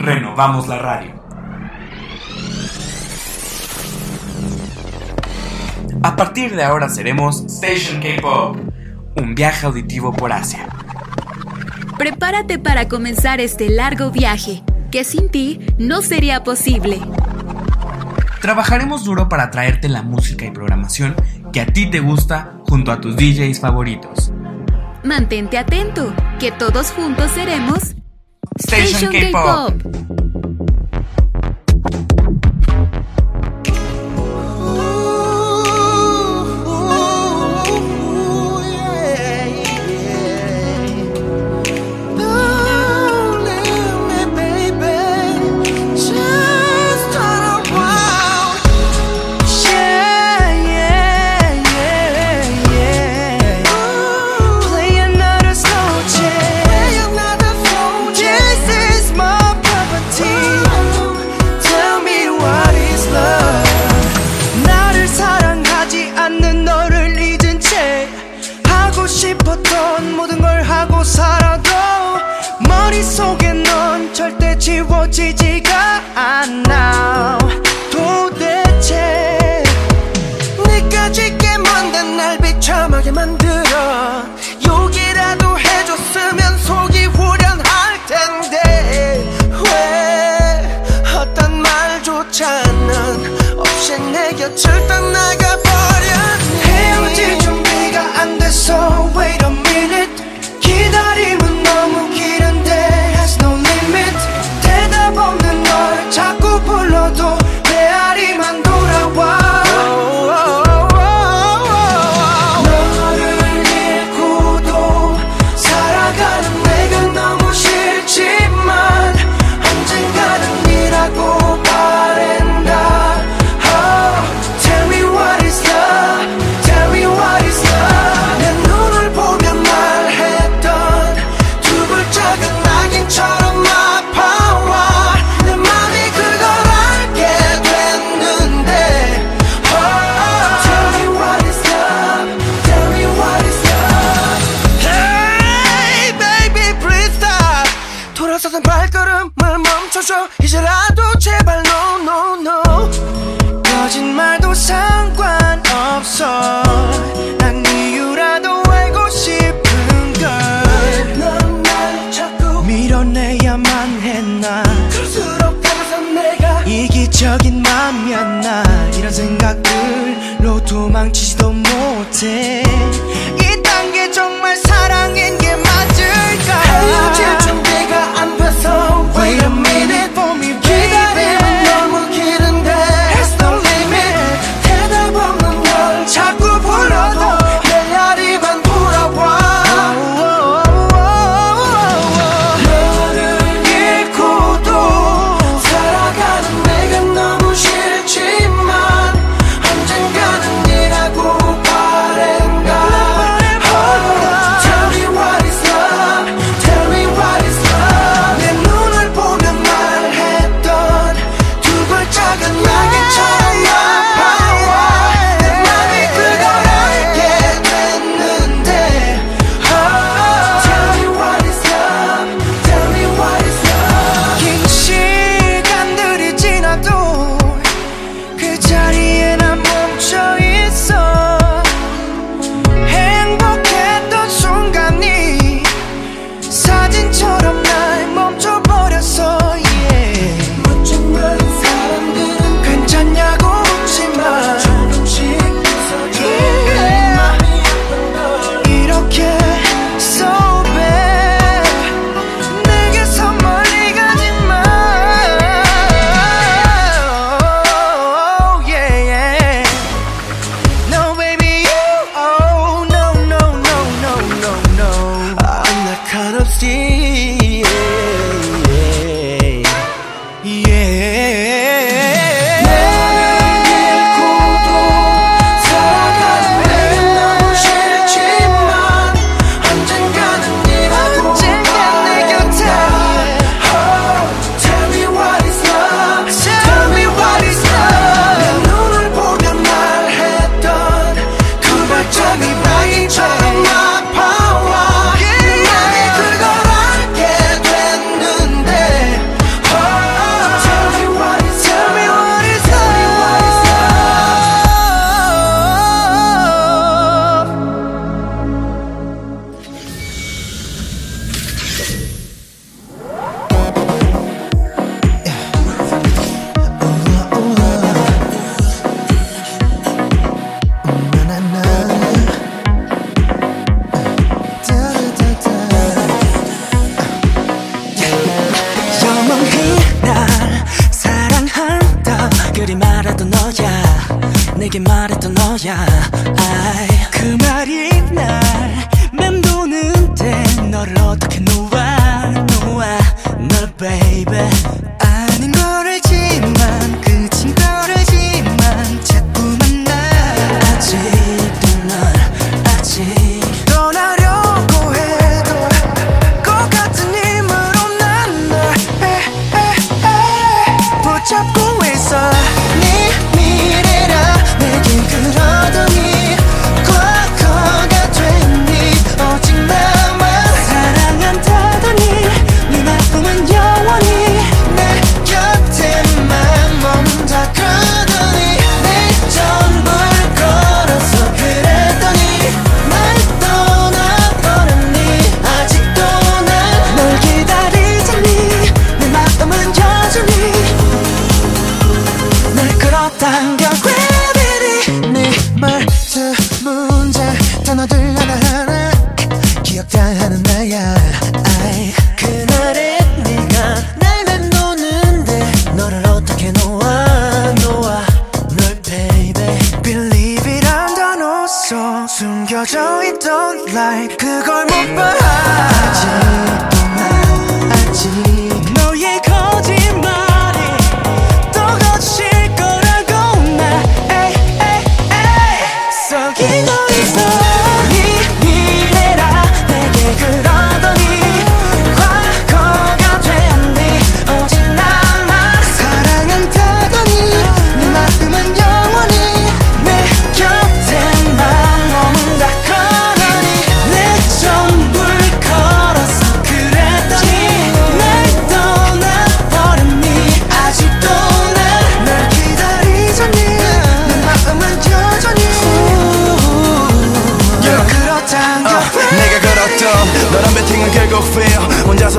Renovamos la radio. A partir de ahora seremos Station K-Pop, un viaje auditivo por Asia. Prepárate para comenzar este largo viaje, que sin ti no sería posible. Trabajaremos duro para traerte la música y programación que a ti te gusta junto a tus DJs favoritos. Mantente atento, que todos juntos seremos Station, K-pop. K-pop.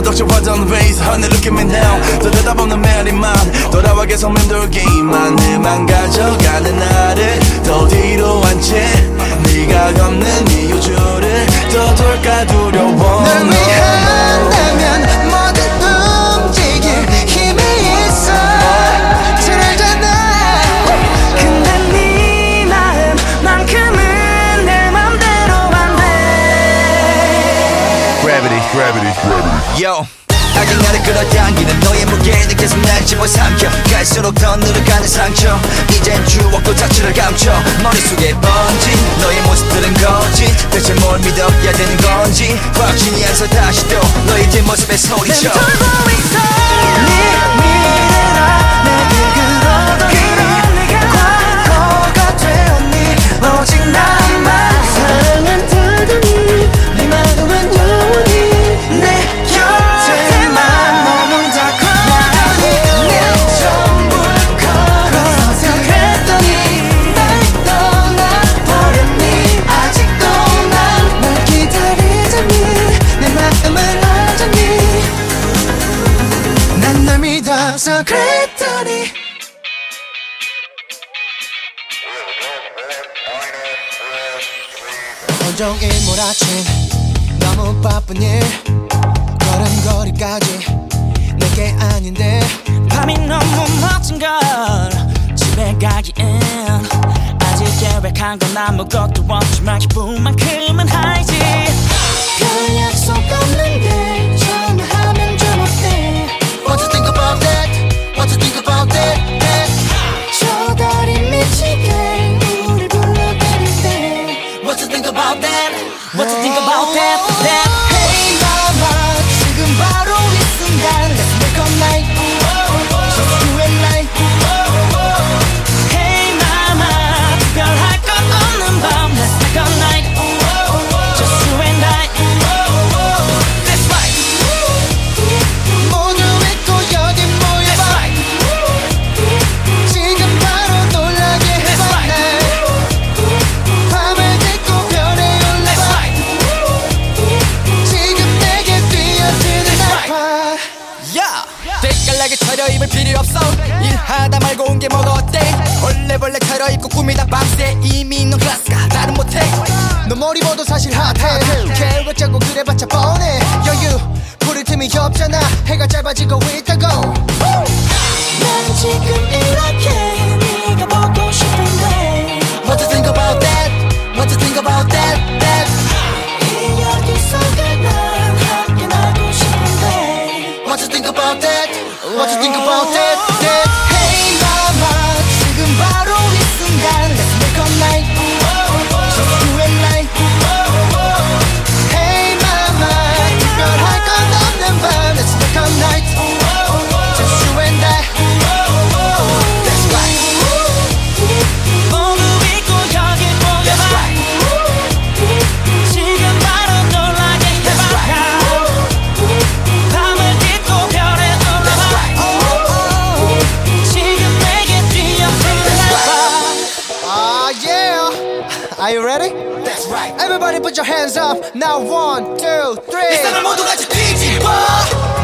서 독촉하던 ways 하늘 look at me now. 또 대답없는 메아리만 돌아와 계속 맴돌기만. 해만 가져가는 나를 더 뒤로 한채. 네가 걷는 이유주를 떠돌까 두려워. 널 no. 위한다 Yo. 아직 나를 끌어당기는 너의 무게는 계속 날 집어삼켜. 갈수록 더 늘어가는 상처. 이젠 추억도 자취를 감춰. 머릿속에 번진 너의 모습들은 거짓. 대체 뭘 믿어야 되는 건지. 확신이 안서 다시 또 너의 뒷모습에 소리쳐. 돌고 있어. 네 미래라 종일 몰아친 너무 바쁜 일 걸음걸이까지. 내게 아닌데. 밤이 너무 멋진 걸 집에 가기엔. 아직 계획한 건 아무것도 없지만 기분만큼은 하이지. 별 약속 없는데 think about that? What you think about that? that? 없어. 일하다 말고 온 게 뭐가 어때? 벌레벌레 차려입고 꾸미다 밤새. 이미 넌 클래스가 다른 못해. 너 머리 봐도 사실 핫해. 계획 짜고 그래봤자 뻔해. 여유 부를 틈이 없잖아. 해가 짧아지고 있다고. 난 지금 이렇 put your hands up. Now one, two, three. 이 사람 뒤집어.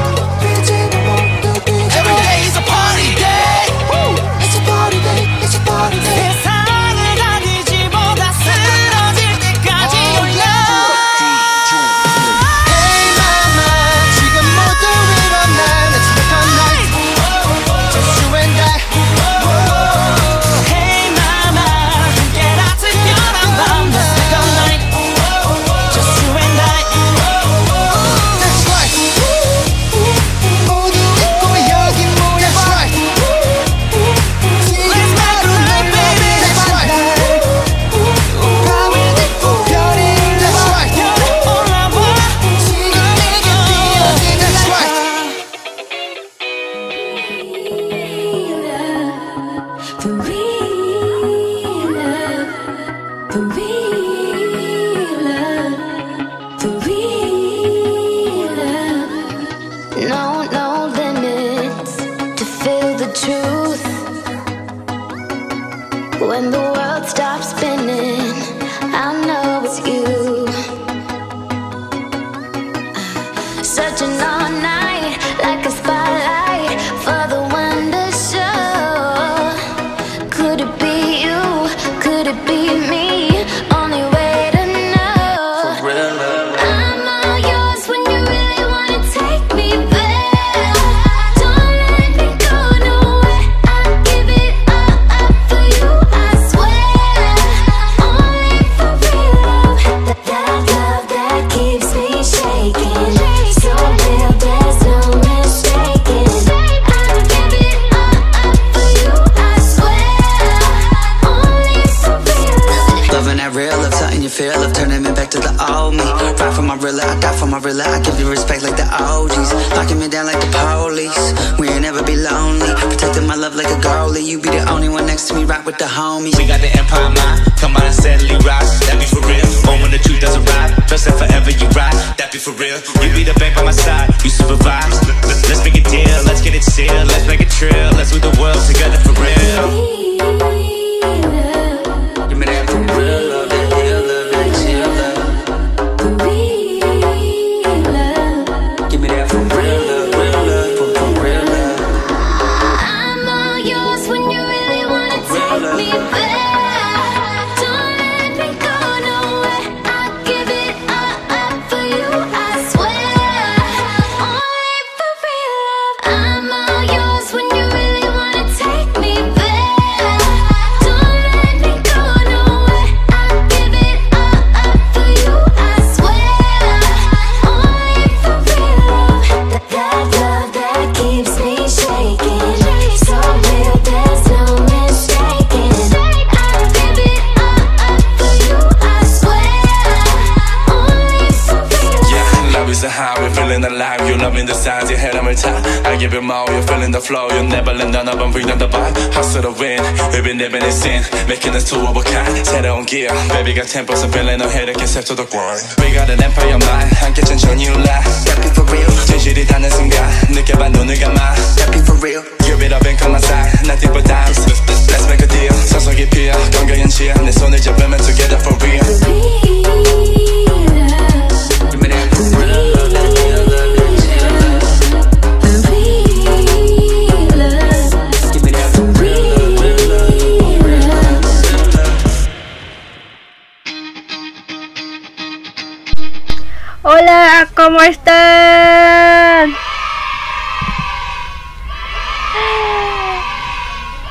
¿cómo están?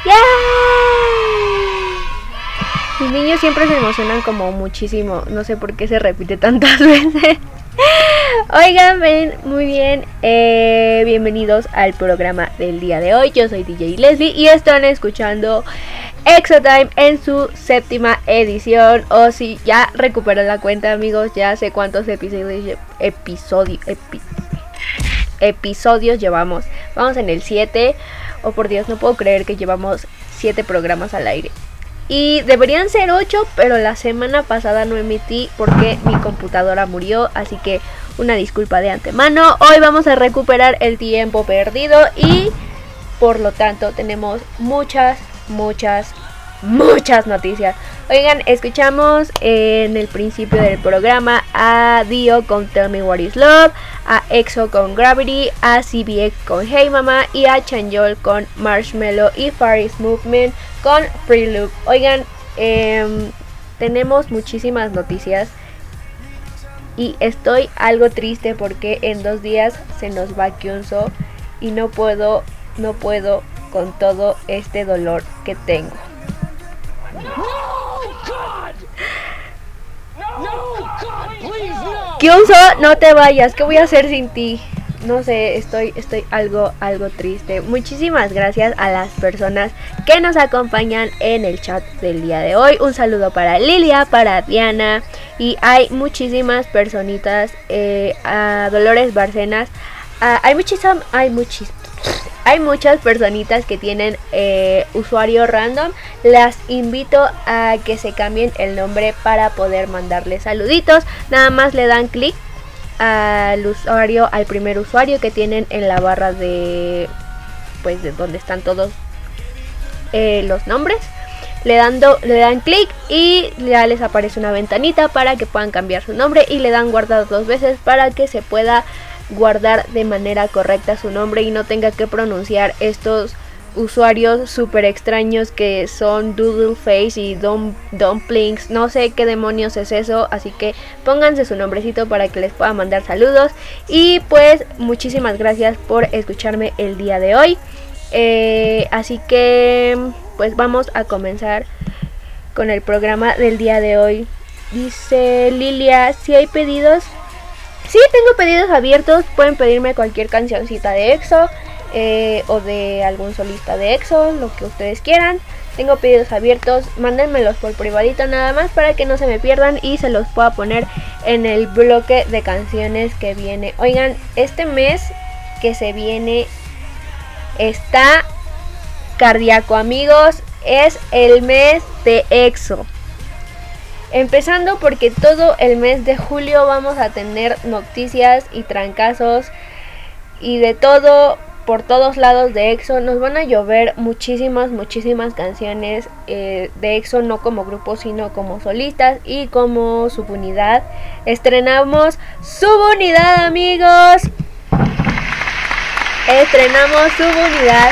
¡Yeah! Mis niños siempre se emocionan como muchísimo, no sé por qué se repite tantas veces. Oigan, ven, muy bien, eh, bienvenidos al programa del día de hoy. Yo soy DJ Leslie y están escuchando Exotime en su séptima edición. O si ya recuperé la cuenta, amigos, ya sé cuántos episodios episodio, epi- episodios llevamos. Vamos en el 7. Oh, por Dios, no puedo creer que llevamos 7 programas al aire. Y deberían ser 8, pero la semana pasada no emití porque mi computadora murió, así que una disculpa de antemano. Hoy vamos a recuperar el tiempo perdido y por lo tanto tenemos muchas, muchas, muchas noticias. Oigan, escuchamos en el principio del programa a Dio con Tell Me What Is Love, a EXO con Gravity, a CBX con Hey Mama y a Chanyeol con Marshmallow y Faris Movement con Free Loop. Oigan, em, tenemos muchísimas noticias y estoy algo triste porque en dos días se nos va Kyunso y no puedo, no puedo con todo este dolor que tengo. Kyunso, no te vayas, ¿qué voy a hacer sin ti? No sé, estoy, estoy algo, algo triste. Muchísimas gracias a las personas que nos acompañan en el chat del día de hoy. Un saludo para Lilia, para Diana y hay muchísimas personitas, eh, a Dolores Barcenas. ah, hay muchísimas, hay muchis, hay muchas personitas que tienen eh, usuario random. Las invito a que se cambien el nombre para poder mandarles saluditos. Nada más le dan clic al usuario, al primer usuario que tienen en la barra de pues de donde están todos eh, los nombres. Le, dando, le dan clic y ya les aparece una ventanita para que puedan cambiar su nombre y le dan guardar dos veces para que se pueda guardar de manera correcta su nombre y no tenga que pronunciar estos usuarios súper extraños que son Doodle Face y Dum- Dumplings. No sé qué demonios es eso, así que pónganse su nombrecito para que les pueda mandar saludos. Y pues muchísimas gracias por escucharme el día de hoy. Eh, así que pues vamos a comenzar con el programa del día de hoy. Dice Lilia, si hay pedidos, Sí, tengo pedidos abiertos. Pueden pedirme cualquier cancioncita de EXO eh, o de algún solista de EXO, lo que ustedes quieran. Tengo pedidos abiertos. Mándenmelos por privadito nada más para que no se me pierdan y se los pueda poner en el bloque de canciones que viene. Oigan, este mes que se viene está cardíaco, amigos. Es el mes de EXO. Empezando porque todo el mes de julio vamos a tener noticias y trancazos y de todo por todos lados de EXO. Nos van a llover muchísimas, muchísimas canciones eh, de EXO, no como grupo, sino como solistas y como subunidad. Estrenamos subunidad, amigos. Estrenamos subunidad.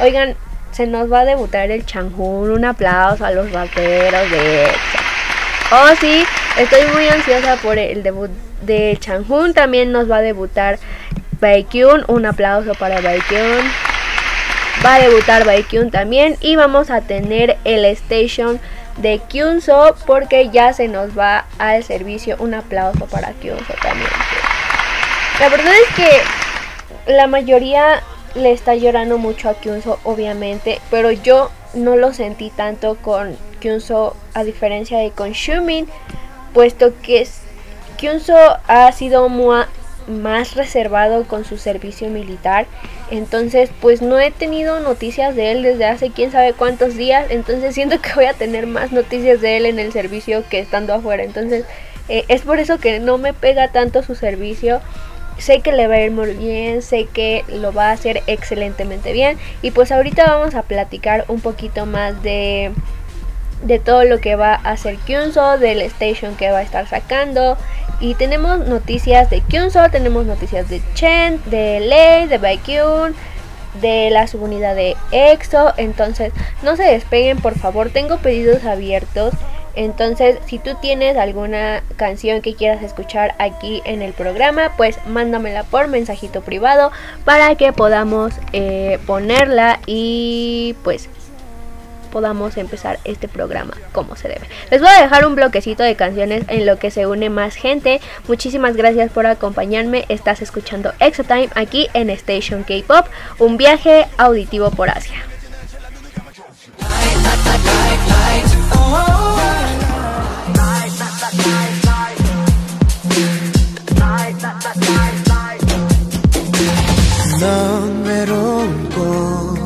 Oigan, se nos va a debutar el Changhun. Un aplauso a los vaqueros de EXO. Oh, sí, estoy muy ansiosa por el debut de Changhun. También nos va a debutar Baekhyun. Un aplauso para Baekhyun. Va a debutar Baekhyun también. Y vamos a tener el station de Kyunso porque ya se nos va al servicio. Un aplauso para Kyunso también. La verdad es que la mayoría le está llorando mucho a Kyunso, obviamente, pero yo no lo sentí tanto con Kyunso a diferencia de con puesto que Kyunso ha sido más reservado con su servicio militar, entonces pues no he tenido noticias de él desde hace quién sabe cuántos días, entonces siento que voy a tener más noticias de él en el servicio que estando afuera, entonces eh, es por eso que no me pega tanto su servicio. Sé que le va a ir muy bien, sé que lo va a hacer excelentemente bien. Y pues ahorita vamos a platicar un poquito más de, de todo lo que va a hacer Kyunso, del station que va a estar sacando. Y tenemos noticias de Kyunso, tenemos noticias de Chen, de Lei, de Baekhyun, de la subunidad de EXO. Entonces, no se despeguen, por favor. Tengo pedidos abiertos. Entonces, si tú tienes alguna canción que quieras escuchar aquí en el programa, pues mándamela por mensajito privado para que podamos eh, ponerla y pues podamos empezar este programa como se debe. Les voy a dejar un bloquecito de canciones en lo que se une más gente. Muchísimas gracias por acompañarme. Estás escuchando Exotime aquí en Station K-Pop, un viaje auditivo por Asia. 넌 외로운 곳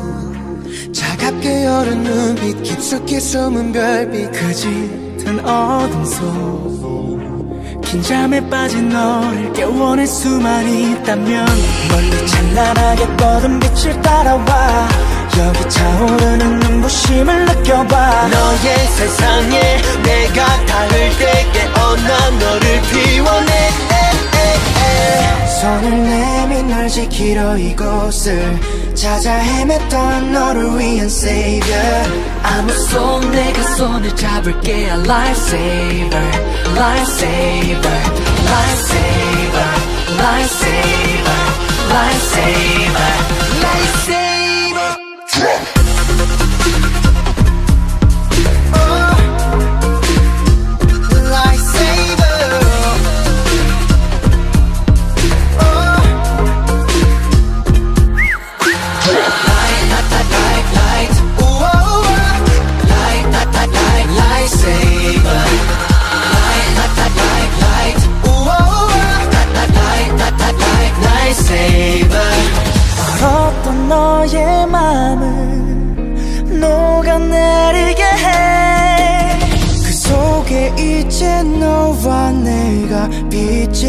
차갑게 여는 눈빛 깊숙이 숨은 별빛 그 짙은 어둠 속. 긴장에 빠진 너를 깨워낼 수만 있다면 멀리 찬란하게 뻗은 빛을 따라와. 여기 차오르는 눈부심을 느껴봐. 너의 세상에 내가 닿을 때 깨어나 너를 피워내 손을 내민 널 지키러 이곳을 찾아 헤맸던 너를 위한 savior 아무 손 내가 손을 잡을게 a lifesaver lifesaver lifesaver lifesaver lifesaver lifesaver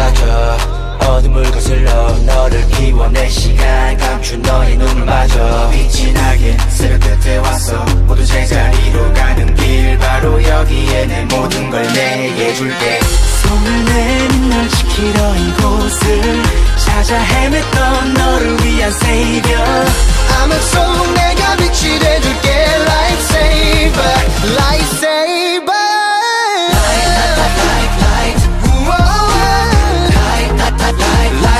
아져 어둠을 거슬러 너를 피워내 시간 감춘 너의 눈을 마저. 빛이 나게 새벽 끝에 왔어 모두 제자리로 가는 길. 바로 여기에 내 모든 걸 내게 줄게. 손을 내민 널 지키러 이곳을 찾아 헤맸던 너를 위한 savior. 아무 속 내가 빛이 돼줄게. Lifesaver lifesaver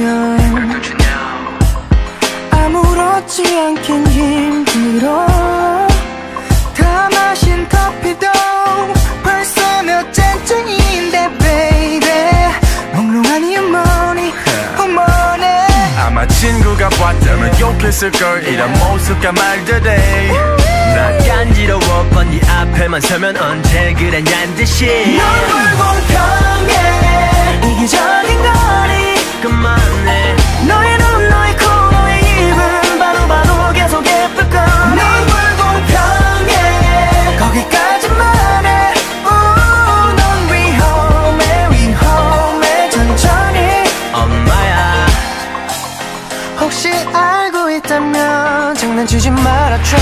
웃으면 아무렇지 않긴 힘들어. 다 마신 커피도 벌써 몇 잔째인데 baby. 몽롱한 이 어머니 어머니 아마 친구가 봤다면 욕했을걸 이런 모습과 말들이 난 간지러워 뻔네 앞에만 서면 언제 그랬냔 듯이. 널 불공평해 이기적인 거리. 그만 장난치지 말아줘.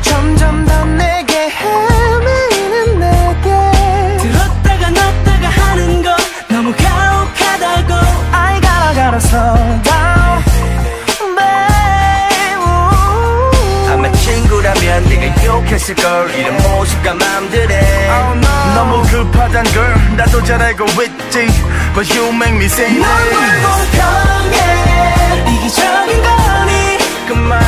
점점 더 내게 헤매이는 내게. 들었다가 놨다가 하는 거 너무 가혹하다고. I gotta gotta slow down babe 아마 친구라면 네가 욕했을걸. 이런 모습과 맘들에. 너무 급하단 걸 나도 잘 알고 있지. But you make me say 넌 that 불공평해 이기적인 거니? 그만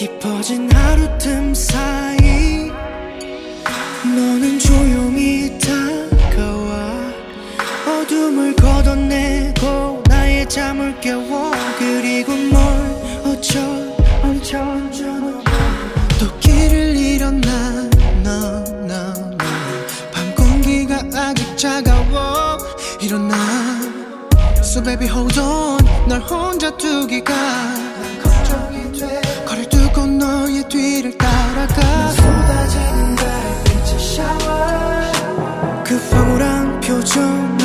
깊어진 하루 틈 사이 너는 조용히 다가와. 어둠을 걷어내고 나의 잠을 깨워. 그리고 뭘 어쩔 엄청 또 길을 잃었나 no, no, no. 밤 공기가 아직 차가워. 일어나. So baby hold on. 널 혼자 두기가 就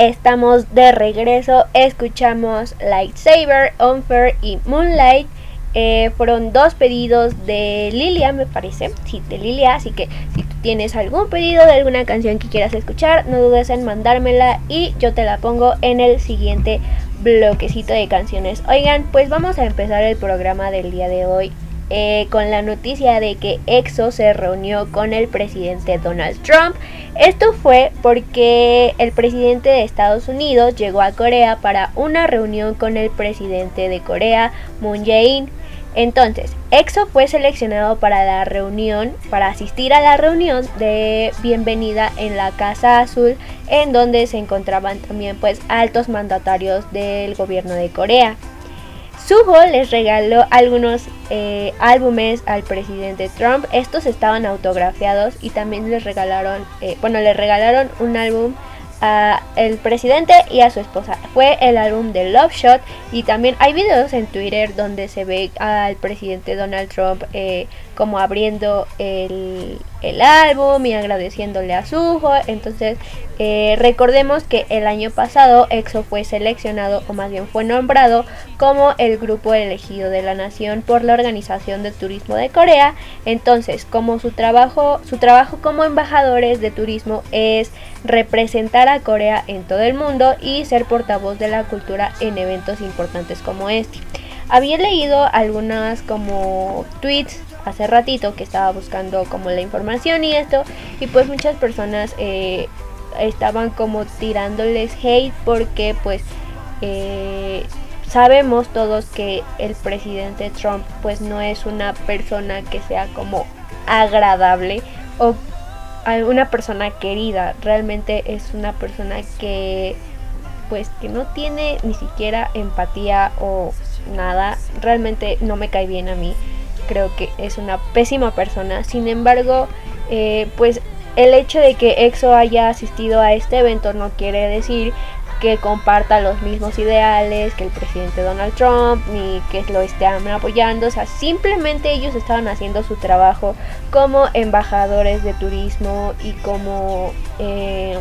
estamos de regreso. Escuchamos Lightsaber, Unfair y Moonlight. Eh, fueron dos pedidos de Lilia, me parece. Sí, de Lilia. Así que si tú tienes algún pedido de alguna canción que quieras escuchar, no dudes en mandármela y yo te la pongo en el siguiente bloquecito de canciones. Oigan, pues vamos a empezar el programa del día de hoy eh, con la noticia de que EXO se reunió con el presidente Donald Trump. Esto fue porque el presidente de Estados Unidos llegó a Corea para una reunión con el presidente de Corea, Moon Jae-in. Entonces, EXO fue seleccionado para la reunión, para asistir a la reunión de bienvenida en la Casa Azul, en donde se encontraban también pues altos mandatarios del gobierno de Corea. Suho les regaló algunos eh, álbumes al presidente Trump. Estos estaban autografiados y también les regalaron, eh, bueno, le regalaron un álbum a el presidente y a su esposa. Fue el álbum de Love Shot y también hay videos en Twitter donde se ve al presidente Donald Trump eh, como abriendo el, el álbum y agradeciéndole a Suho. Entonces eh, recordemos que el año pasado EXO fue seleccionado o más bien fue nombrado como el grupo elegido de la nación por la Organización de Turismo de Corea. Entonces como su trabajo, su trabajo como embajadores de turismo es representar a Corea en todo el mundo y ser portavoz de la cultura en eventos importantes como este. Había leído algunas como tweets hace ratito que estaba buscando como la información y esto y pues muchas personas eh, estaban como tirándoles hate porque pues eh, sabemos todos que el presidente Trump pues no es una persona que sea como agradable o una persona querida. Realmente es una persona que pues que no tiene ni siquiera empatía o nada. Realmente no me cae bien a mí creo que es una pésima persona. Sin embargo, eh, pues el hecho de que EXO haya asistido a este evento no quiere decir que comparta los mismos ideales que el presidente Donald Trump ni que lo estén apoyando. O sea, simplemente ellos estaban haciendo su trabajo como embajadores de turismo y como, eh,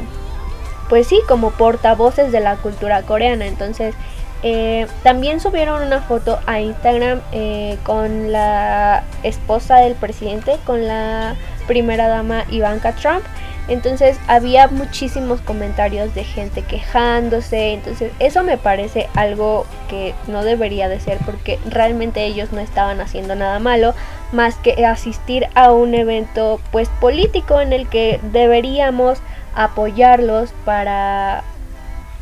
pues sí, como portavoces de la cultura coreana. Entonces, eh, también subieron una foto a Instagram eh, con la esposa del presidente, con la primera dama Ivanka Trump. Entonces había muchísimos comentarios de gente quejándose. Entonces eso me parece algo que no debería de ser porque realmente ellos no estaban haciendo nada malo más que asistir a un evento pues político en el que deberíamos apoyarlos para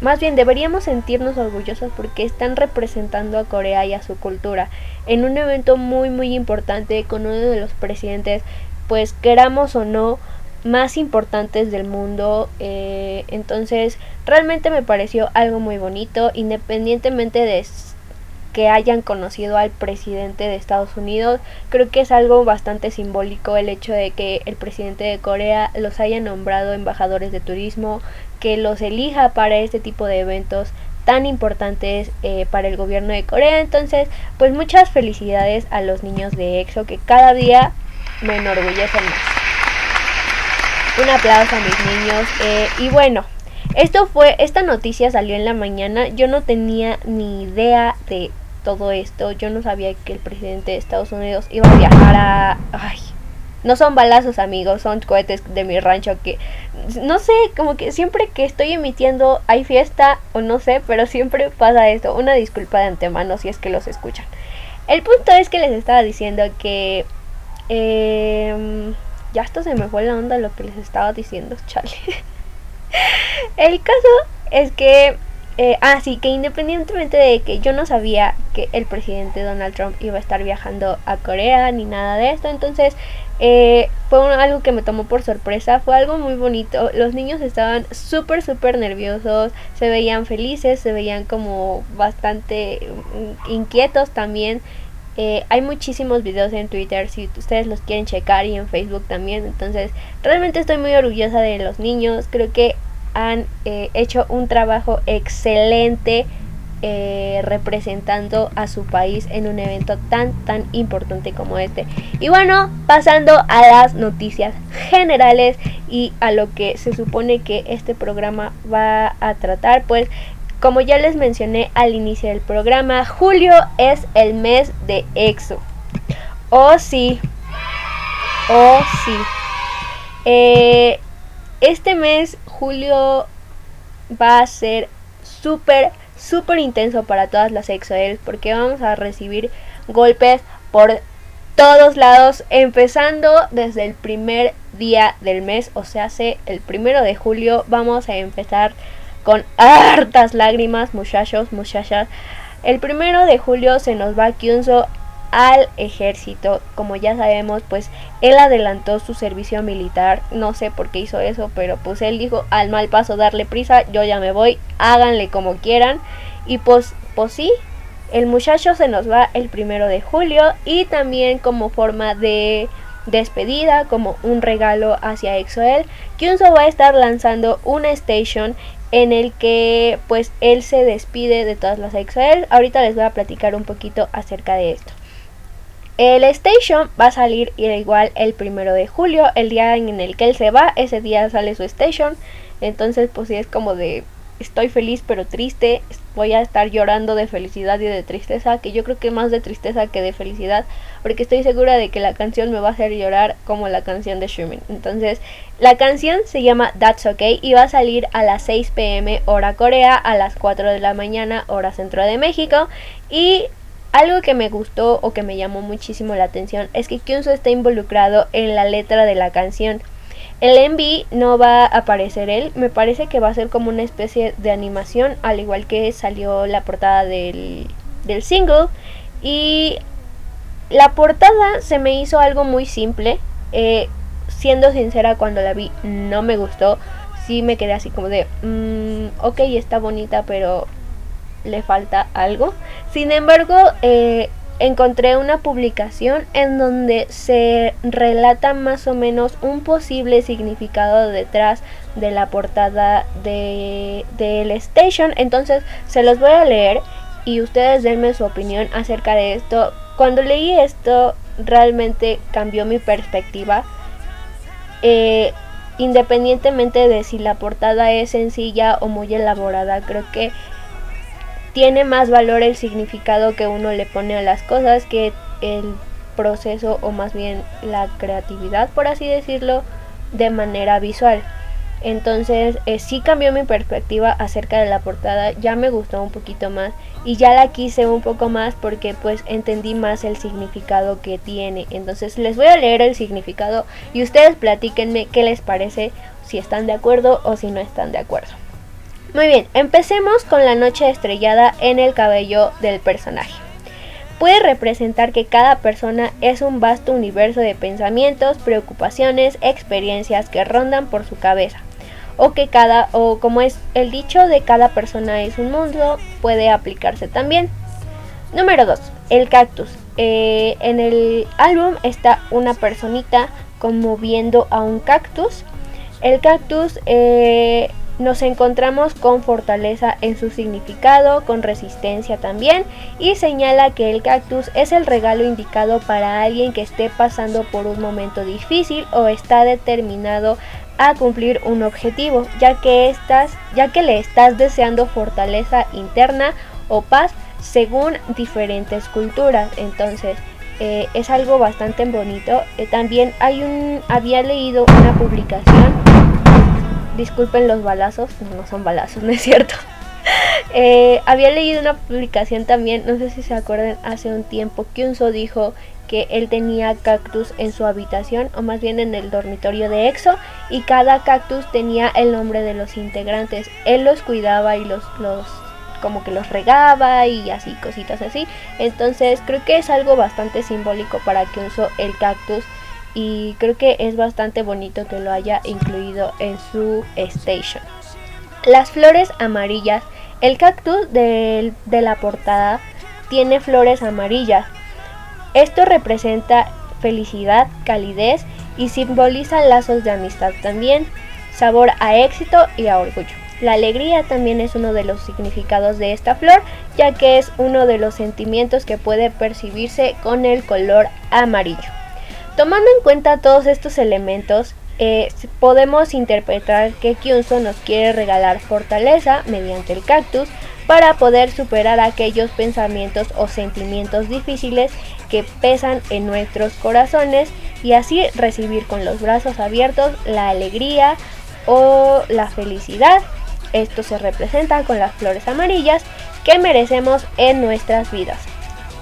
más bien deberíamos sentirnos orgullosos porque están representando a Corea y a su cultura en un evento muy muy importante con uno de los presidentes, pues queramos o no, más importantes del mundo. Eh, entonces realmente me pareció algo muy bonito, independientemente de que hayan conocido al presidente de Estados Unidos. Creo que es algo bastante simbólico el hecho de que el presidente de Corea los haya nombrado embajadores de turismo, que los elija para este tipo de eventos tan importantes eh, para el gobierno de Corea. Entonces, pues muchas felicidades a los niños de EXO que cada día me enorgullecen más. Un aplauso a mis niños. eh, y bueno, esto fue, esta noticia salió en la mañana. Yo no tenía ni idea de todo esto. Yo no sabía que el presidente de Estados Unidos iba a viajar a... Ay, no son balazos amigos, son cohetes de mi rancho que no sé, como que siempre que estoy emitiendo hay fiesta o no sé, pero siempre pasa esto. Una disculpa de antemano si es que los escuchan. El punto es que les estaba diciendo que eh, ya esto se me fue la onda lo que les estaba diciendo, chale. El caso es que eh, ah, que independientemente de que yo no sabía que el presidente Donald Trump iba a estar viajando a Corea ni nada de esto, entonces eh, fue algo que me tomó por sorpresa, fue algo muy bonito, los niños estaban súper, súper nerviosos, se veían felices, se veían como bastante inquietos también. Eh, hay muchísimos videos en Twitter si ustedes los quieren checar y en Facebook también. Entonces, realmente estoy muy orgullosa de los niños. Creo que han eh, hecho un trabajo excelente eh, representando a su país en un evento tan tan importante como este. Y bueno, pasando a las noticias generales y a lo que se supone que este programa va a tratar, pues como ya les mencioné al inicio del programa, julio es el mes de EXO. Oh sí, oh sí. Eh, este mes, julio, va a ser súper, súper intenso para todas las EXO-Ls porque vamos a recibir golpes por todos lados, empezando desde el primer día del mes, o sea, el primero de julio, vamos a empezar con hartas lágrimas, muchachos, muchachas. El primero de julio se nos va Kyunso al ejército. Como ya sabemos, pues él adelantó su servicio militar. No sé por qué hizo eso, pero pues él dijo al mal paso darle prisa, yo ya me voy, háganle como quieran. Y pues, pues sí, el muchacho se nos va el primero de julio y también como forma de despedida, como un regalo hacia EXO-L, Kyunso va a estar lanzando una station en el que pues él se despide de todas las EXO-L. Ahorita les voy a platicar un poquito acerca de esto. El station va a salir igual el primero de julio, el día en el que él se va, ese día sale su station. Entonces, pues sí es como de estoy feliz pero triste, voy a estar llorando de felicidad y de tristeza, que yo creo que más de tristeza que de felicidad, porque estoy segura de que la canción me va a hacer llorar como la canción de Sherman. Entonces, la canción se llama That's Okay y va a salir a las 6 pm hora Corea, a las 4 de la mañana hora Centro de México y algo que me gustó o que me llamó muchísimo la atención es que Kyunso está involucrado en la letra de la canción. El MV no va a aparecer él, me parece que va a ser como una especie de animación, al igual que salió la portada del, del single. Y la portada se me hizo algo muy simple. Eh, siendo sincera, cuando la vi no me gustó. Sí me quedé así como de, mm, ok, está bonita, pero le falta algo. Sin embargo, eh, encontré una publicación en donde se relata más o menos un posible significado detrás de la portada de del station. Entonces se los voy a leer y ustedes denme su opinión acerca de esto. Cuando leí esto realmente cambió mi perspectiva. Eh, independientemente de si la portada es sencilla o muy elaborada, creo que tiene más valor el significado que uno le pone a las cosas que el proceso o más bien la creatividad, por así decirlo, de manera visual. Entonces eh, sí cambió mi perspectiva acerca de la portada, ya me gustó un poquito más y ya la quise un poco más porque pues entendí más el significado que tiene. Entonces les voy a leer el significado y ustedes platíquenme qué les parece, si están de acuerdo o si no están de acuerdo. Muy bien, empecemos con la noche estrellada en el cabello del personaje. Puede representar que cada persona es un vasto universo de pensamientos, preocupaciones, experiencias que rondan por su cabeza. O que cada, o como es el dicho de cada persona es un mundo, puede aplicarse también. Número 2. El cactus. Eh, en el álbum está una personita conmoviendo a un cactus. El cactus eh, nos encontramos con fortaleza en su significado, con resistencia también, y señala que el cactus es el regalo indicado para alguien que esté pasando por un momento difícil o está determinado a cumplir un objetivo, ya que estás, ya que le estás deseando fortaleza interna o paz según diferentes culturas. Entonces, eh, es algo bastante bonito. Eh, también hay un, había leído una publicación disculpen los balazos, no, son balazos, no es cierto. Eh, había leído una publicación también, no sé si se acuerdan, hace un tiempo, que Unso dijo que él tenía cactus en su habitación, o más bien en el dormitorio de EXO, y cada cactus tenía el nombre de los integrantes. Él los cuidaba y los, los como que los regaba y así, cositas así. Entonces creo que es algo bastante simbólico para que Unso el cactus y creo que es bastante bonito que lo haya incluido en su station. Las flores amarillas. El cactus de, de la portada tiene flores amarillas. Esto representa felicidad, calidez y simboliza lazos de amistad también, sabor a éxito y a orgullo. La alegría también es uno de los significados de esta flor, ya que es uno de los sentimientos que puede percibirse con el color amarillo. Tomando en cuenta todos estos elementos, eh, podemos interpretar que Kyunso nos quiere regalar fortaleza mediante el cactus para poder superar aquellos pensamientos o sentimientos difíciles que pesan en nuestros corazones y así recibir con los brazos abiertos la alegría o la felicidad. Esto se representa con las flores amarillas que merecemos en nuestras vidas.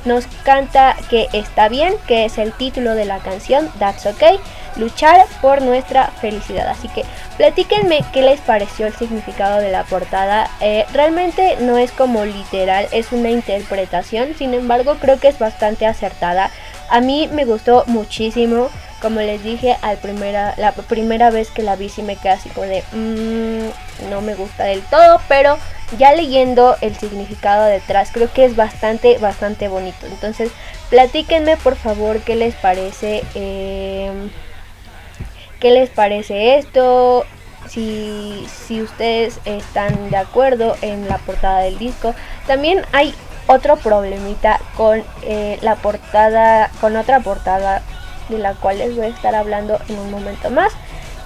Nos canta que está bien, que es el título de la canción That's Okay, luchar por nuestra felicidad. Así que platíquenme qué les pareció el significado de la portada. Eh, realmente no es como literal, es una interpretación, sin embargo creo que es bastante acertada. A mí me gustó muchísimo. Como les dije, al primera, la primera vez que la vi sí me quedé así como de "Mm, no me gusta del todo, pero ya leyendo el significado detrás creo que es bastante, bastante bonito. Entonces, platíquenme por favor qué les parece. eh, ¿Qué les parece esto? Si, si ustedes están de acuerdo en la portada del disco. También hay otro problemita con eh, la portada, con otra portada de la cual les voy a estar hablando en un momento más.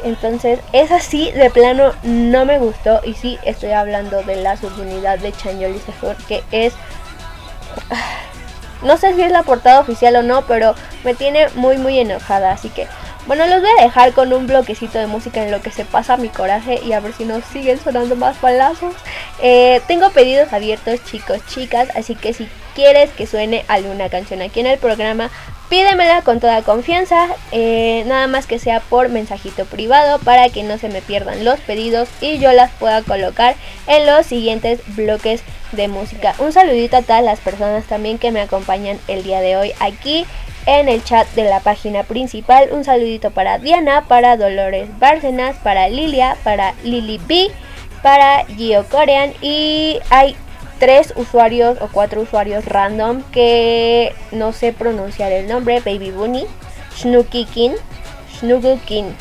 Entonces, esa sí, de plano no me gustó. Y sí, estoy hablando de la subunidad de Chanyeol y que es. No sé si es la portada oficial o no, pero me tiene muy, muy enojada. Así que, bueno, los voy a dejar con un bloquecito de música en lo que se pasa mi coraje y a ver si nos siguen sonando más balazos. Eh, tengo pedidos abiertos, chicos, chicas, así que si quieres que suene alguna canción aquí en el programa, pídemela con toda confianza, eh, nada más que sea por mensajito privado para que no se me pierdan los pedidos y yo las pueda colocar en los siguientes bloques de música. Un saludito a todas las personas también que me acompañan el día de hoy aquí en el chat de la página principal. Un saludito para Diana, para Dolores Bárcenas, para Lilia, para Lily B, para Gio Korean y hay tres usuarios o cuatro usuarios random que no sé pronunciar el nombre, Baby Bunny, Snookikin, Snoogukin.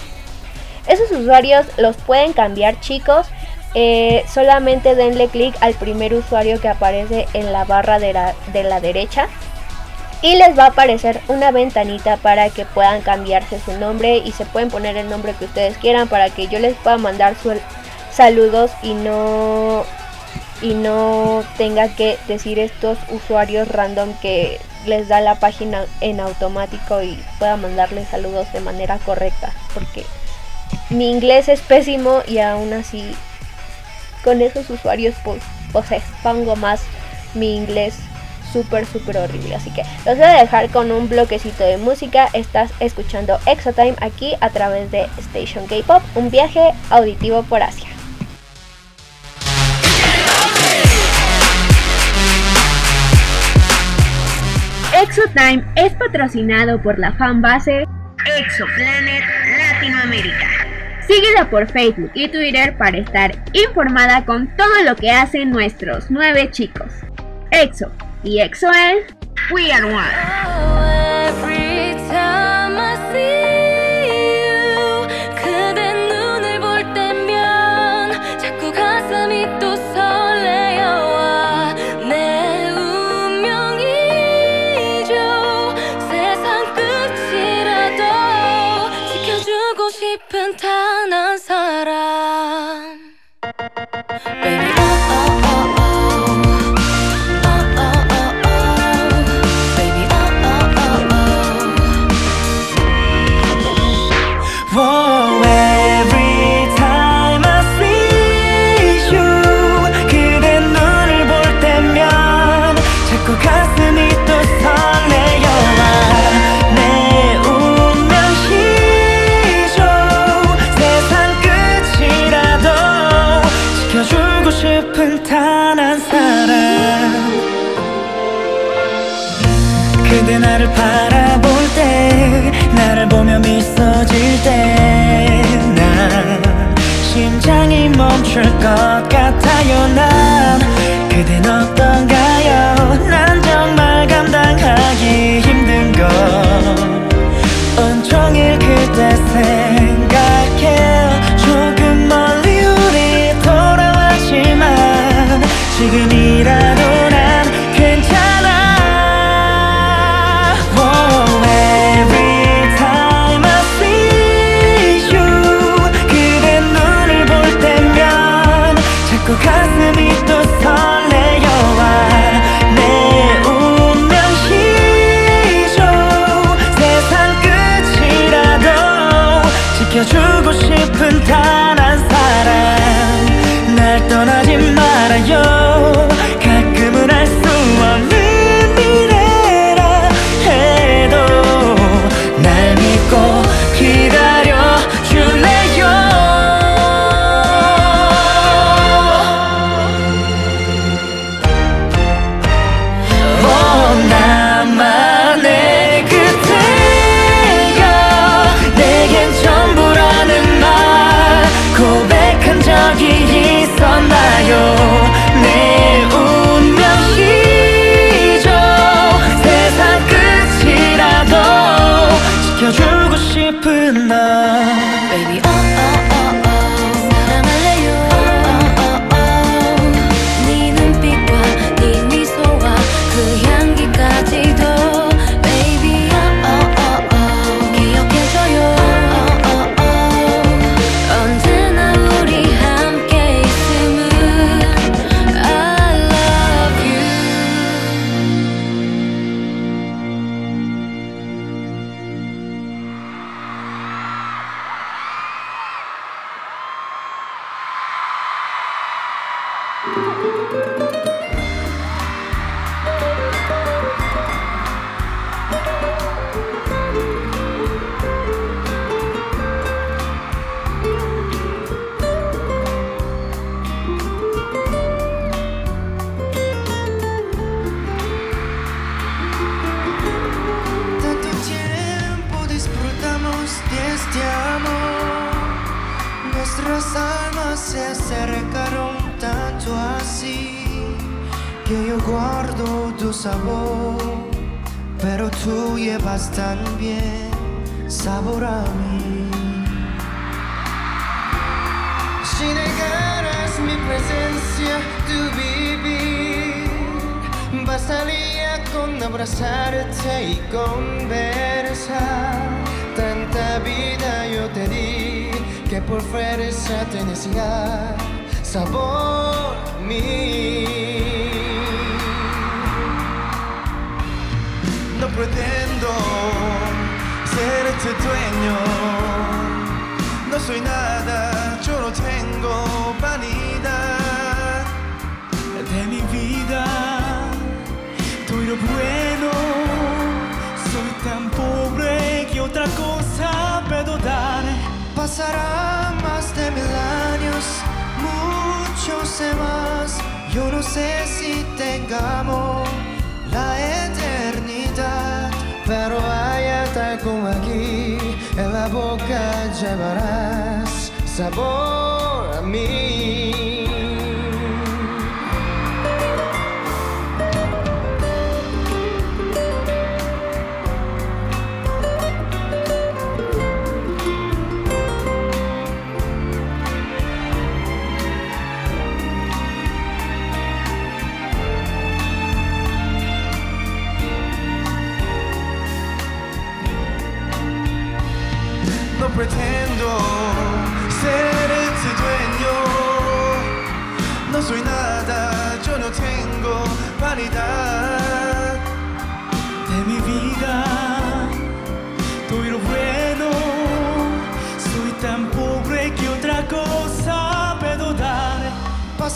Esos usuarios los pueden cambiar chicos. Eh, solamente denle clic al primer usuario que aparece en la barra de la, de la derecha y les va a aparecer una ventanita para que puedan cambiarse su nombre y se pueden poner el nombre que ustedes quieran para que yo les pueda mandar su- saludos y no y no tenga que decir estos usuarios random que les da la página en automático y pueda mandarles saludos de manera correcta porque mi inglés es pésimo y aún así con esos usuarios pues, pues expongo más mi inglés súper súper horrible. Así que los voy a dejar con un bloquecito de música. Estás escuchando Exotime aquí a través de Station K-Pop un viaje auditivo por Asia ExoTime es patrocinado por la fanbase Exoplanet Latinoamérica. Síguela por Facebook y Twitter para estar informada con todo lo que hacen nuestros nueve chicos. Exo y Exo es We Are One. Baby, 멈출 것 같아요. 난 그댄 어떤가요? 난 정말 감당하기 힘든 걸 온종일 그대 생각해 조금 멀리 우리 돌아왔지만 지금이라 지켜주고 싶은 다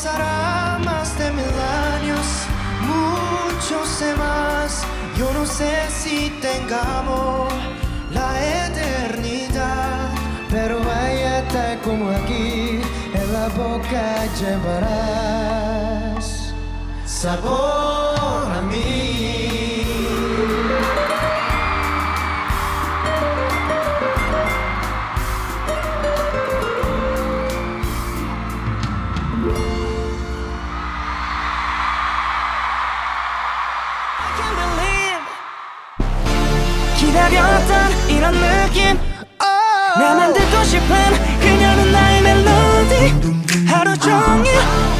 pasará más de mil años, muchos más. Yo no sé si tengamos la eternidad, pero vaya está como aquí, en la boca llevarás sabor. 싶은 그녀는 나의 멜로디 하루 종일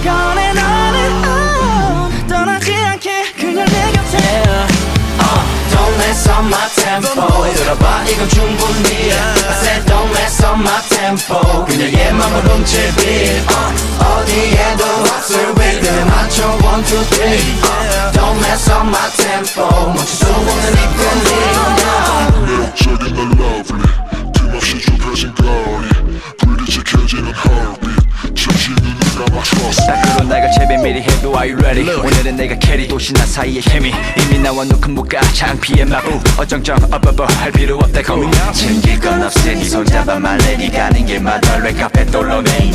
꺼내 너는 on 떠나지 않게 그녀 내 곁에 yeah. uh, Don't mess up my tempo 들어봐 이건 충분히 yeah. I said don't mess up my tempo 그녀의 맘을 훔칠 빛 uh, 어디에도 왔을 빛 그대 맞춰 one two three uh, Don't mess up my tempo 멈출 수 없는 이 분위기 You're checking the lovely 떨어지는 heartbeat. 잠시 눈을 감아줬어 나 그런 날과 재배 미리 해도 Are you ready? Look. 오늘은 내가 캐리 도시 나 사이의 케미. 이미 나와 눈큰 못가. 창피해 마부 어정쩡 업업업 할 필요 없다 고민 챙길 건 없으니 손잡아 말레니 가는 길만 널왜 카페 떨러내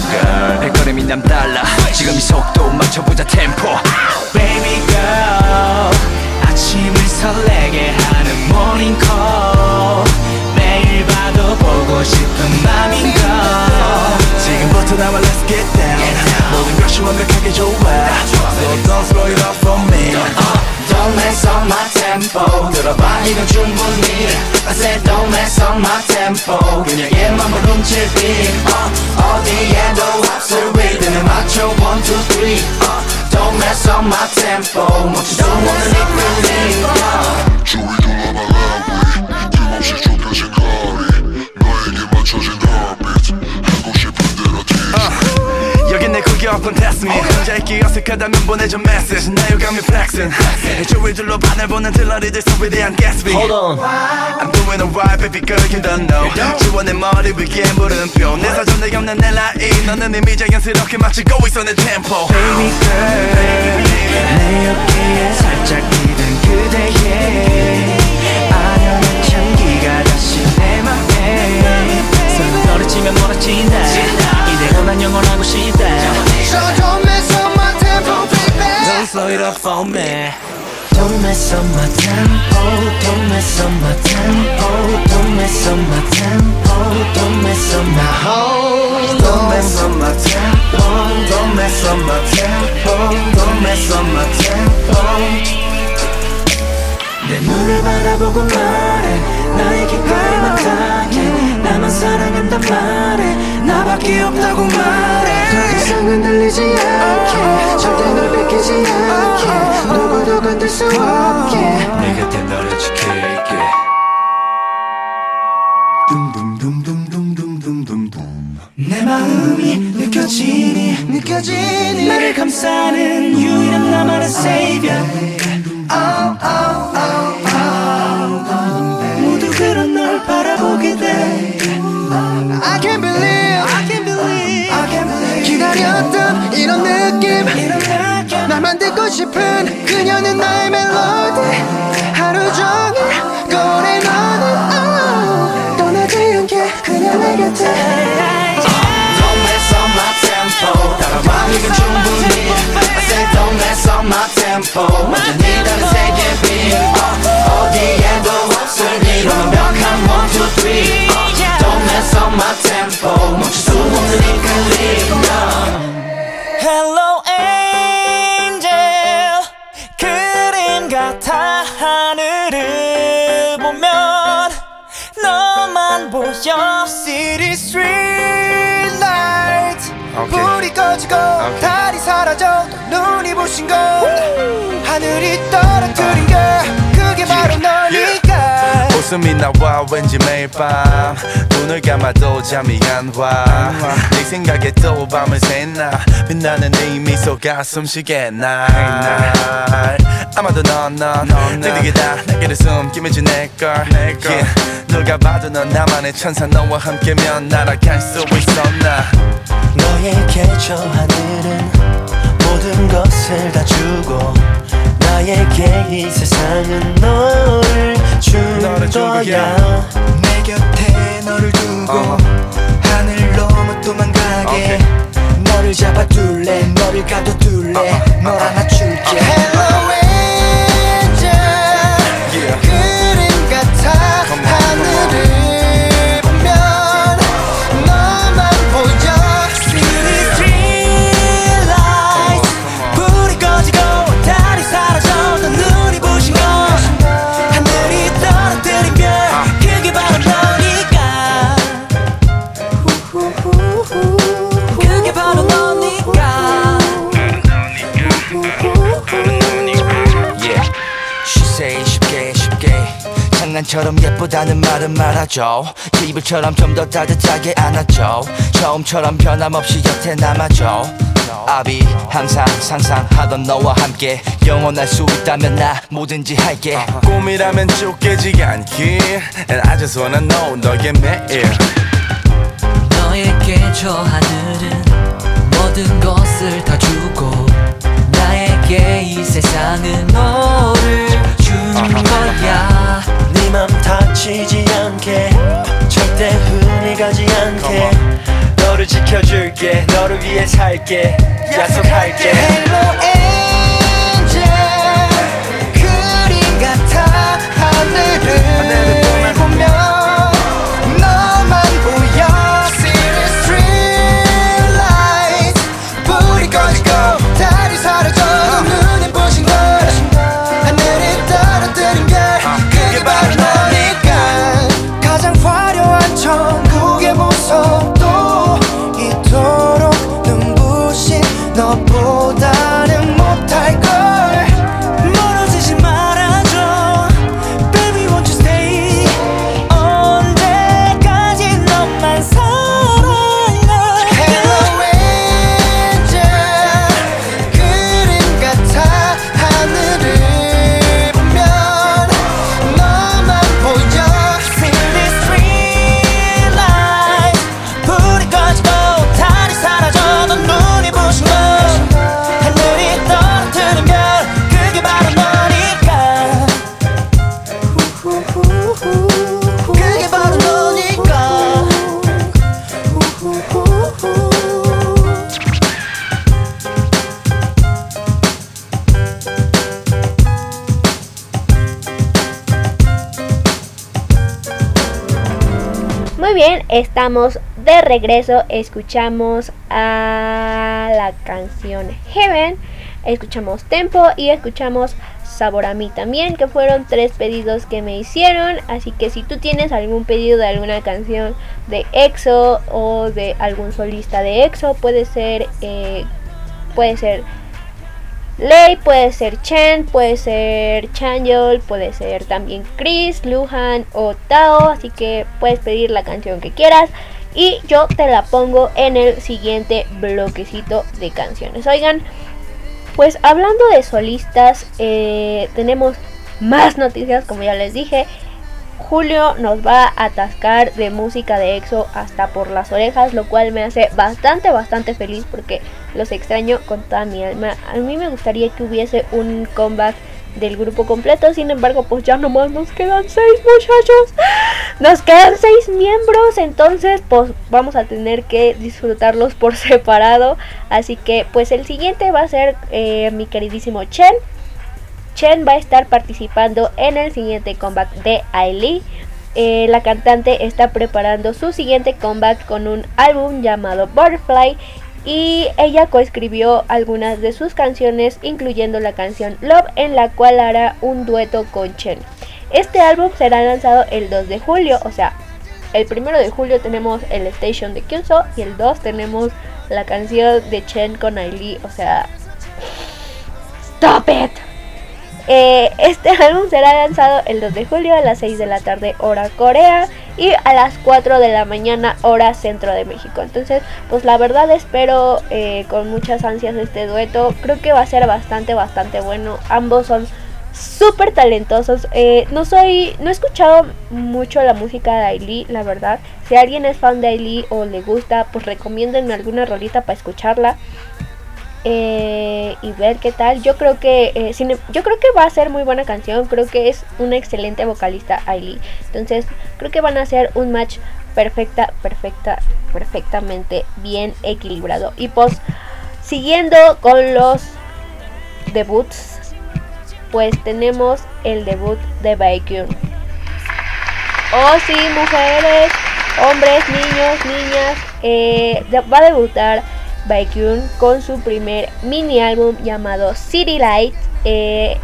발걸음이 남달라. 지금 이 속도 맞춰보자 템포 Baby girl 아침을 설레게 하는 morning call. 매일 봐도 보고 싶은 맘인 걸 지금부터 나와 let's get down 모든 것이 완벽하게 좋아 So don't slow it up for me Don't mess up my tempo 들어봐 이건 충분히 I said don't mess up my tempo 그냥 얘만 훔칠 beat uh, 어디에도 없을 리듬에 맞춰 one two three uh, Don't mess up my tempo 멈출 수 없는 이 feeling uh. 구겨폰 test me 혼자 있기 어색하다면 보내줘 message. 나 유감이 flexing. 주위 둘러 바라보는 들러리들 소리에 대한 Gatsby Hold on. I'm doing alright baby girl you don't know. 지원의 머리 위에 물음표. 내 사전에 없는 내 라인. 너는 이미 자연스럽게 맞추고 있어 내 tempo. Baby girl 내 어깨에 살짝 기댄 그대의 치면 멀어진다 이대로 난 영원하고 싶다 So don't mess up my tempo baby Don't slow it up for me Don't mess up my tempo Don't mess up my tempo Don't mess up my tempo Don't mess up my whole Don't mess up my tempo Don't mess up my tempo Don't mess up my tempo 내 눈을 바라보고 말해 깔만 닿게 나만 사랑한단 말해 나밖에 없다고 말해. 더 이상은 들리지 않게 절대 널 뺏기지 않게 누구도 건들 수 없게. 내 곁에 너를 지킬게. 내 마음이 느껴지니 느껴지니. 나를 감싸는 유일한 나만의 savior. Oh, oh, I can't believe I can't believe I can't believe 기다렸던 이런 느낌 나만 듣고 싶은 그녀는 나의 멜로디 하루 종일 꺼내 너는 oh, 떠나지 않게 그냥 내 곁에 Don't mess up my tempo 따라와 이건 충분히 I said don't mess up my tempo 완전히 다른 세계 uh, 어디에도 없을 이런 one two three uh, Don't mess up my tempo 보여 City street light 불이 꺼지고 달이 사라져 눈이 부신 곳. 하늘이 떨어뜨린 게 그게 바로 너니까 웃음이 나와 왠지 매일 밤. 눈을 감아도 잠이 안와네 생각에 또 밤을 새나. 빛나는 네 미소가 숨쉬게 날. 아마도 넌넌 내게 다 내게를 숨기면지 내걸. yeah. 누가 봐도 넌 나만의 천사. 너와 함께면 날아갈 수 있어 나. 너에게 저 하늘은 모든 것을 다 주고 나에게 이 세상은 너를 준 너를 거야. 내 곁에 너를 두고 하늘 넘어 도망가게 너를 잡아둘래 너를 가둬둘래 널 안아줄게. Hello angel 처럼 예쁘다는 말은 말아줘 이불처럼 좀 더 따뜻하게 안아줘 처음처럼 변함없이 곁에 남아줘 아비 항상 상상하던 너와 함께 영원할 수 있다면 나 뭐든지 할게. 꿈이라면 쭉 깨지 않길. And I just wanna know 너의 매일. 너에게 저 하늘은 모든 것을 다 주고 나에게 이 세상은 너를 준 거야 네맘 다치지 않게. 절대 흔히 가지 않게. 너를 지켜줄게. 너를 위해 살게. 약속할게 estamos de regreso. Escuchamos a la canción Heaven, escuchamos Tempo y escuchamos Sabor a mí también, que fueron tres pedidos que me hicieron. Así que si tú tienes algún pedido de alguna canción de EXO o de algún solista de EXO, puede ser, eh, puede ser Lei, puede ser Chen, puede ser Chanyeol, puede ser también Chris, Luhan o Tao, así que puedes pedir la canción que quieras y yo te la pongo en el siguiente bloquecito de canciones. Oigan, pues hablando de solistas, eh, tenemos más noticias como ya les dije. Julio nos va a atascar de música de EXO hasta por las orejas, lo cual me hace bastante, bastante feliz porque los extraño con toda mi alma. A mí me gustaría que hubiese un comeback del grupo completo, sin embargo, pues ya nomás nos quedan seis muchachos. Nos quedan seis miembros, entonces pues vamos a tener que disfrutarlos por separado. Así que pues el siguiente va a ser eh, mi queridísimo Chen. Chen va a estar participando en el siguiente comeback de Ailee. Eh, la cantante está preparando su siguiente comeback con un álbum llamado Butterfly y ella coescribió algunas de sus canciones, incluyendo la canción Love, en la cual hará un dueto con Chen. Este álbum será lanzado el 2 de julio, o sea, el 1 de julio tenemos el Station de Kyunso y el 2 tenemos la canción de Chen con Ailee, o sea, stop it. Eh, este álbum será lanzado el 2 de julio a las 6 de la tarde hora Corea y a las 4 de la mañana hora centro de México. Entonces, pues la verdad espero eh, con muchas ansias este dueto. Creo que va a ser bastante, bastante bueno. Ambos son súper talentosos. Eh, no soy, no he escuchado mucho la música de Ailee, la verdad. Si alguien es fan de Ailee o le gusta, pues recomiéndenme alguna rolita para escucharla eh, y ver qué tal. Yo creo que eh, yo creo que va a ser muy buena canción. Creo que es una excelente vocalista Ailee. Entonces creo que van a ser un match perfecta, perfecta, perfectamente bien equilibrado. Y pues siguiendo con los debuts, pues tenemos el debut de Baekhyun. Oh sí, mujeres, hombres, niños, niñas, eh, va a debutar Baekhyun con su primer mini álbum llamado City Lights. Eh,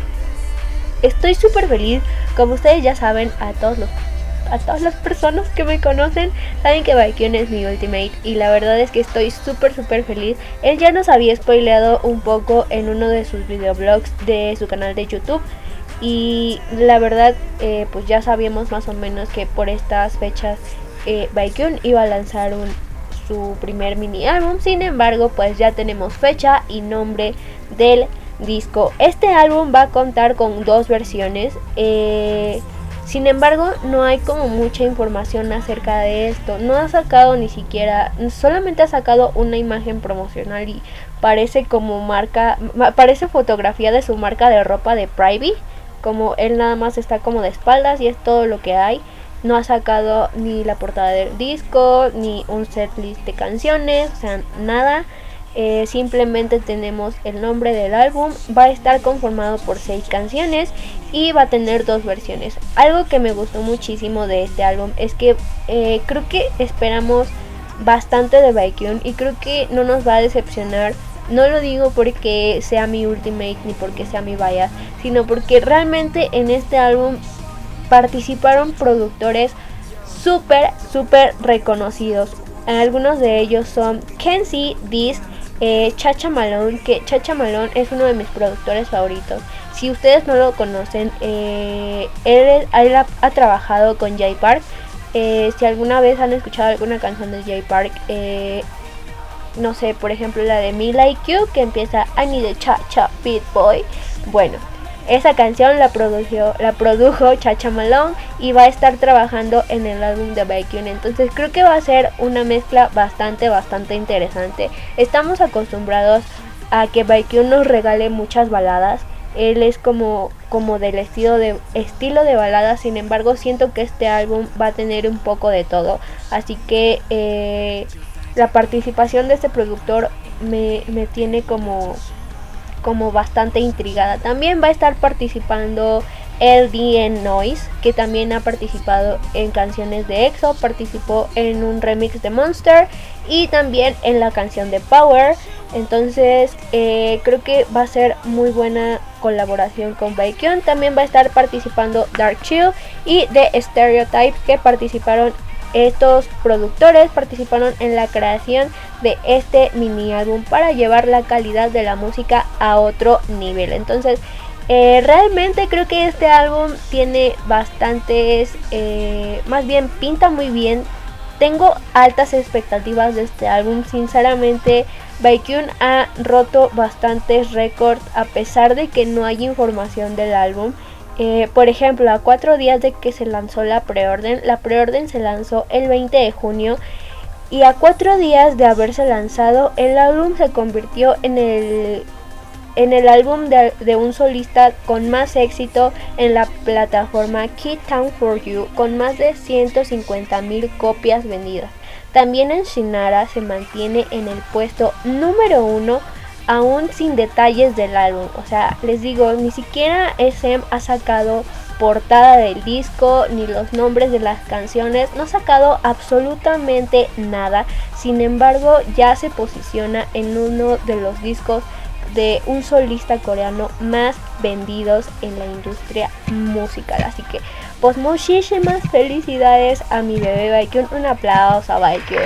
estoy súper feliz, como ustedes ya saben, a todos los a todas las personas que me conocen saben que Baekhyun es mi ultimate y la verdad es que estoy súper súper feliz. Él ya nos había spoileado un poco en uno de sus videoblogs de su canal de YouTube y la verdad eh, pues ya sabíamos más o menos que por estas fechas eh, Baekhyun iba a lanzar un, su primer mini álbum. Sin embargo pues ya tenemos fecha y nombre del disco. Este álbum va a contar con dos versiones. eh, sin embargo, no hay como mucha información acerca de esto. No ha sacado ni siquiera, solamente ha sacado una imagen promocional y parece como marca, ma- parece fotografía de su marca de ropa de Privy, como él nada más está como de espaldas y es todo lo que hay. No ha sacado ni la portada del disco, ni un setlist de canciones, o sea, nada. Eh, simplemente tenemos el nombre del álbum. Va a estar conformado por seis canciones y va a tener dos versiones. Algo que me gustó muchísimo de este álbum es que eh, creo que esperamos bastante de Baekhyun y creo que no nos va a decepcionar. No lo digo porque sea mi ultimate ni porque sea mi bias, sino porque realmente en este álbum participaron productores súper, súper reconocidos. Algunos de ellos son Kenzie, Dis, eh, Chacha Malone, que Chacha Malone es uno de mis productores favoritos. Si ustedes no lo conocen, eh, él, ha, trabajado con Jay Park. Eh, si alguna vez han escuchado alguna canción de Jay Park, no sé, por ejemplo la de Me Like You, que empieza I Need a Cha Cha Beat Boy. Bueno, esa canción la produjo, la produjo Chacha Malone y va a estar trabajando en el álbum de Baekhyun. Entonces creo que va a ser una mezcla bastante, bastante interesante. Estamos acostumbrados a que Baekhyun nos regale muchas baladas. Él es como, como del estilo de, estilo de baladas, sin embargo siento que este álbum va a tener un poco de todo. Así que eh, la participación de este productor me, me tiene como, como bastante intrigada. También va a estar participando LDN Noise, que también ha participado en canciones de EXO, participó en un remix de Monster y también en la canción de Power. Entonces eh, creo que va a ser muy buena colaboración con Baekhyun. También va a estar participando Dark Chill y The Stereotype que participaron estos productores participaron en la creación de este mini álbum para llevar la calidad de la música a otro nivel. Entonces, eh, realmente creo que este álbum tiene bastantes, eh, más bien pinta muy bien. Tengo altas expectativas de este álbum. Sinceramente, Baekhyun ha roto bastantes récords a pesar de que no hay información del álbum. Eh, por ejemplo, a cuatro días de que se lanzó la preorden, la preorden se lanzó el 20 de junio y a cuatro días de haberse lanzado, el álbum se convirtió en el en el álbum de, de un solista con más éxito en la plataforma Kid Town for You, con más de 150 mil copias vendidas. También en Shinara se mantiene en el puesto número uno aún sin detalles del álbum. O sea, les digo, ni siquiera SM ha sacado portada del disco ni los nombres de las canciones. No ha sacado absolutamente nada. Sin embargo, ya se posiciona en uno de los discos de un solista coreano más vendidos en la industria musical. Así que, pues muchísimas felicidades a mi bebé Baekhyun. Un aplauso a Baekhyun.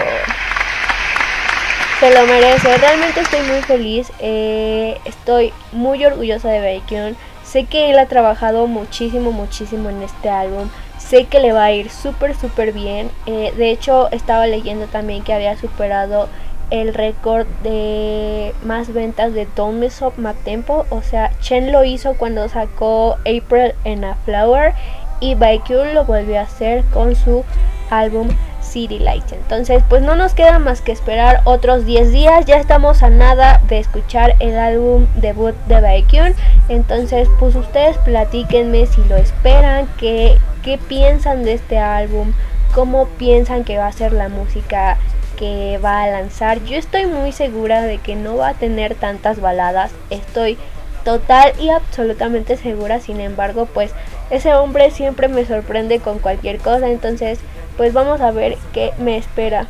Se lo merece, realmente estoy muy feliz, eh, estoy muy orgullosa de Baekhyun, sé que él ha trabajado muchísimo, muchísimo en este álbum, sé que le va a ir súper, súper bien, eh, de hecho estaba leyendo también que había superado el récord de más ventas de Don't Mess Up My Tempo, o sea, Chen lo hizo cuando sacó April en a Flower y Baekhyun lo volvió a hacer con su álbum City Lights. Entonces, pues no nos queda más que esperar otros 10 días. Ya estamos a nada de escuchar el álbum debut de Baekhyun. Entonces, pues ustedes platíquenme si lo esperan, qué, qué piensan de este álbum, cómo piensan que va a ser la música que va a lanzar. Yo estoy muy segura de que no va a tener tantas baladas. Estoy total y absolutamente segura. Sin embargo, pues ese hombre siempre me sorprende con cualquier cosa. Entonces, pues vamos a ver qué me espera.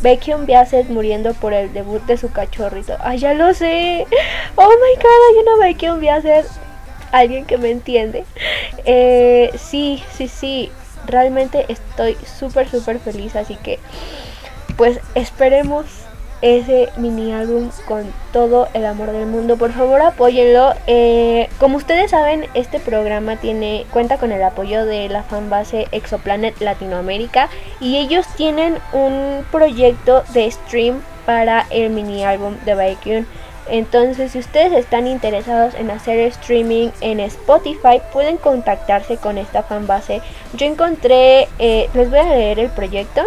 Baekhyun Biaset muriendo por el debut de su cachorrito. ¡Ay, ya lo sé! ¡Oh my god! Hay una Baekhyun Biaset. Alguien que me entiende. Eh, sí, sí, sí. Realmente estoy súper, súper feliz. Así que, pues esperemos ese mini álbum con todo el amor del mundo. Por favor, apóyenlo. Eh, como ustedes saben, este programa tiene cuenta con el apoyo de la fanbase Exoplanet Latinoamérica y ellos tienen un proyecto de stream para el mini álbum de Baekhyun. Entonces, si ustedes están interesados en hacer streaming en Spotify, pueden contactarse con esta fanbase. Yo encontré, eh, les voy a leer el proyecto.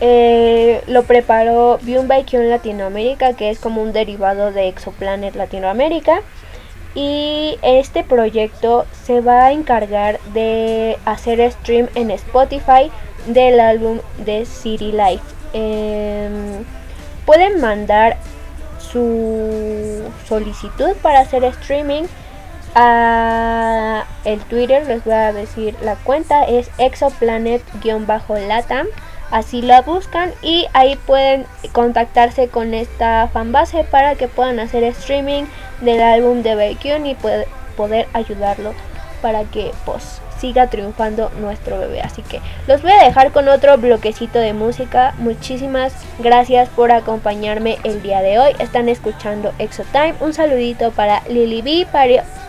Eh, lo preparó Byun Latinoamérica, que es como un derivado de Exoplanet Latinoamérica. Y este proyecto se va a encargar de hacer stream en Spotify del álbum de City Life. Em, pueden mandar su solicitud para hacer streaming a el Twitter, les voy a decir la cuenta, es exoplanet-latam. Así la buscan y ahí pueden contactarse con esta fanbase para que puedan hacer streaming del álbum de Baekhyun y poder, ayudarlo para que pues siga triunfando nuestro bebé. Así que los voy a dejar con otro bloquecito de música. Muchísimas gracias por acompañarme el día de hoy. Están escuchando Exotime. Un saludito para Lily B,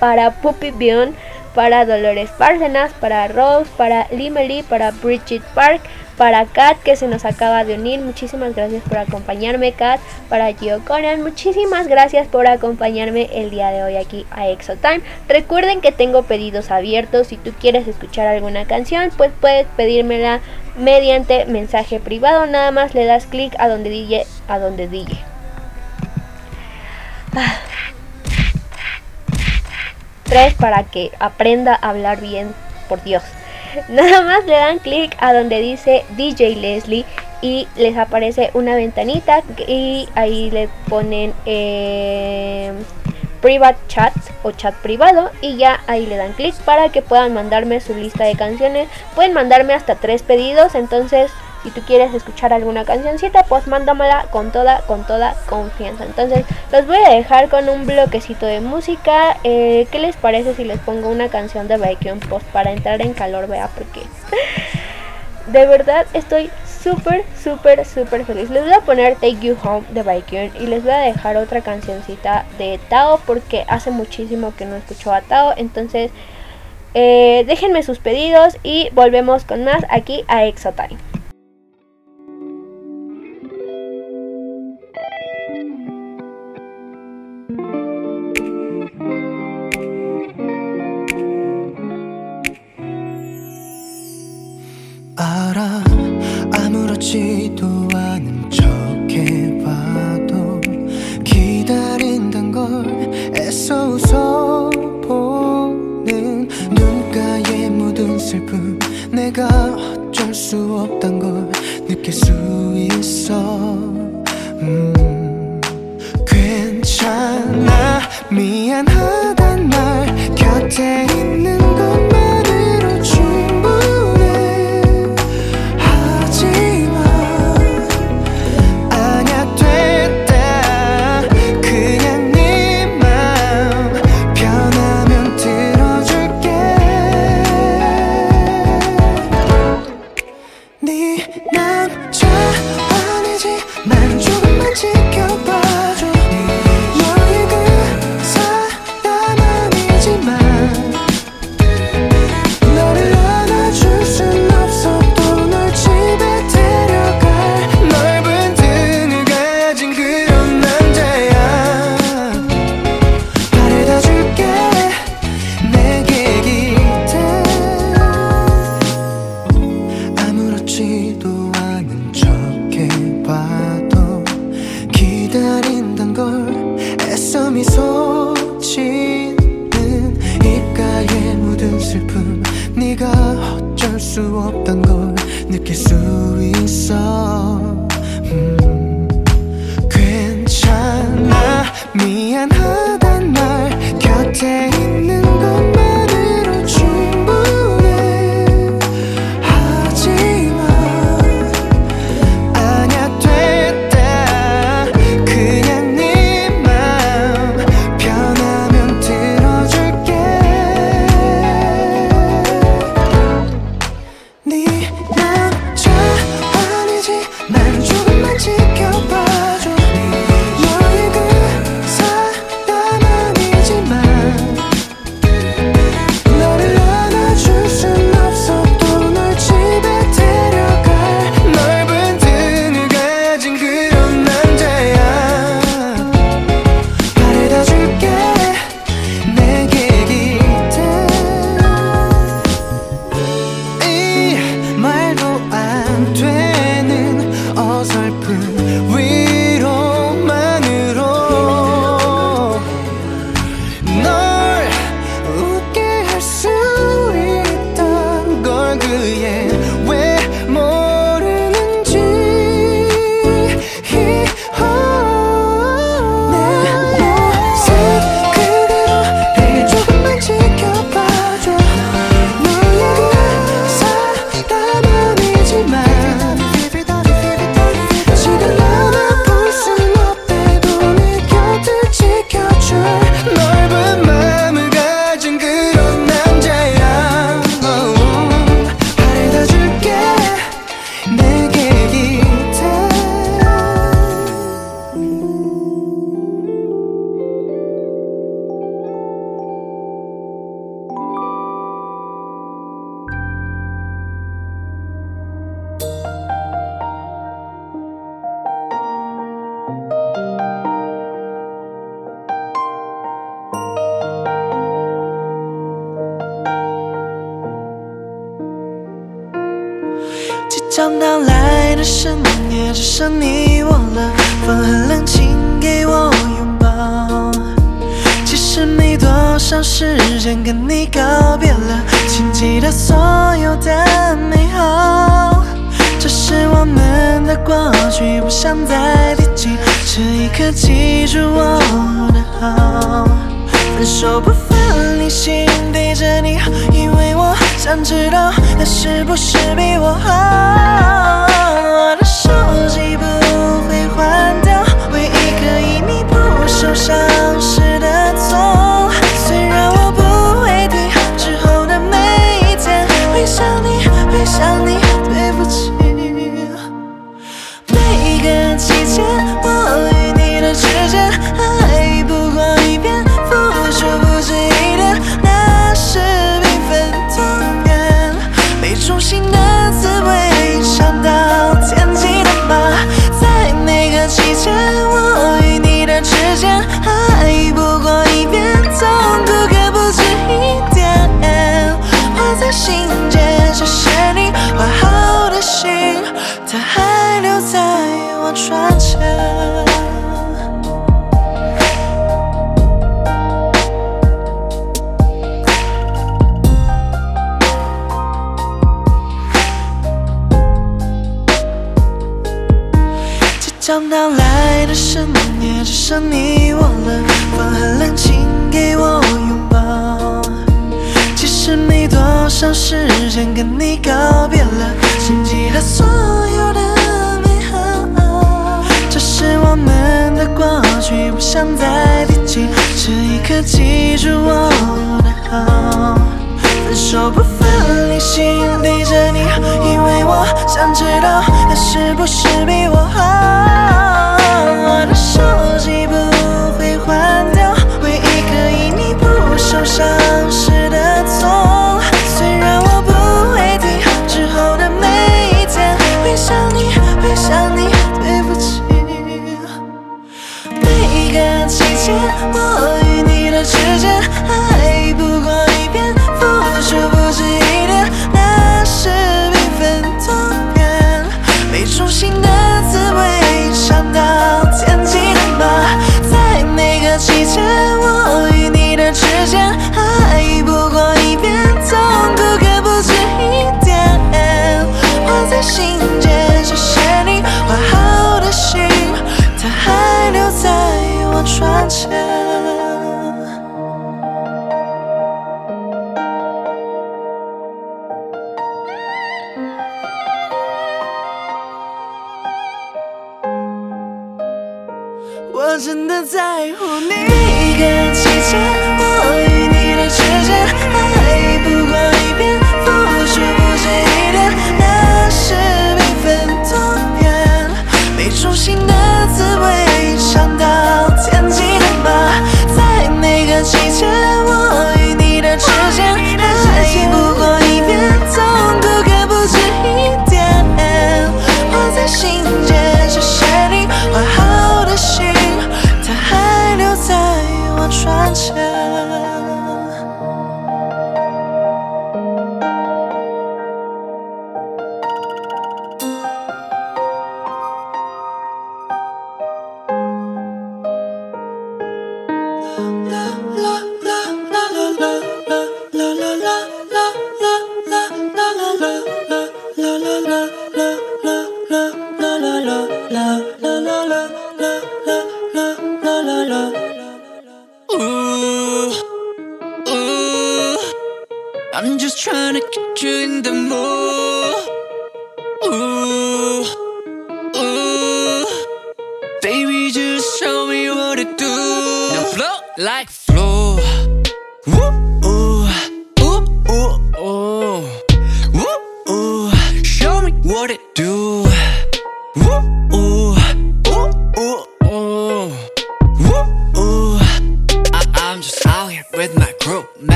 para, Puppy Bion, para Dolores Bárcenas, para Rose, para Limely, para Bridget Park, para Kat que se nos acaba de unir. Muchísimas gracias por acompañarme, Kat. Para Gio Conan, muchísimas gracias por acompañarme el día de hoy aquí a Exotime. Recuerden que tengo pedidos abiertos. Si tú quieres escuchar alguna canción, pues puedes pedírmela mediante mensaje privado. Nada más le das clic a donde dije, a donde dije. Tres para que aprenda a hablar bien, por Dios. Nada más le dan clic a donde dice DJ Leslie y les aparece una ventanita y ahí le ponen eh, private chat o chat privado y ya ahí le dan clic para que puedan mandarme su lista de canciones. Pueden mandarme hasta tres pedidos, entonces si tú quieres escuchar alguna cancioncita, pues mándamela con toda, con toda confianza. Entonces, los voy a dejar con un bloquecito de música. Eh, ¿Qué les parece si les pongo una canción de Baekhyun Post para entrar en calor, vea? Porque de verdad estoy súper, súper, súper feliz. Les voy a poner Take You Home de Baekhyun y les voy a dejar otra cancioncita de Tao porque hace muchísimo que no escucho a Tao. Entonces, eh, déjenme sus pedidos y volvemos con más aquí a Exotime. 알아. 아무렇지도 않은 척 해봐도 기다린단 걸 애써 웃어보는 눈가에 묻은 슬픔. 내가 어쩔 수 없단 걸 느낄 수 있어. 음, 괜찮아. 미안하단 말 곁에 想你，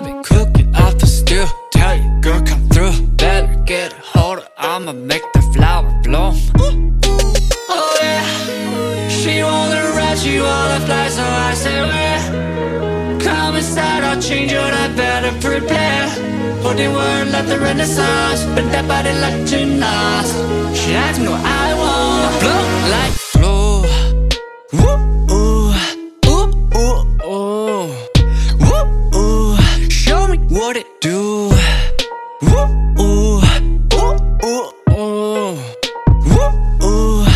I've been cooking up the stew. Tell you, girl, come through. Better get a hold of. I'ma make the flower bloom. Oh yeah, she wanna ride, she wanna fly, so I say where. Come inside, I'll change your life, better prepare. Put in word like the Renaissance, bend that body like gymnast. She asks me what I want, blow like what it do. Woo, ooh, ooh, ooh, ooh. Woo, ooh.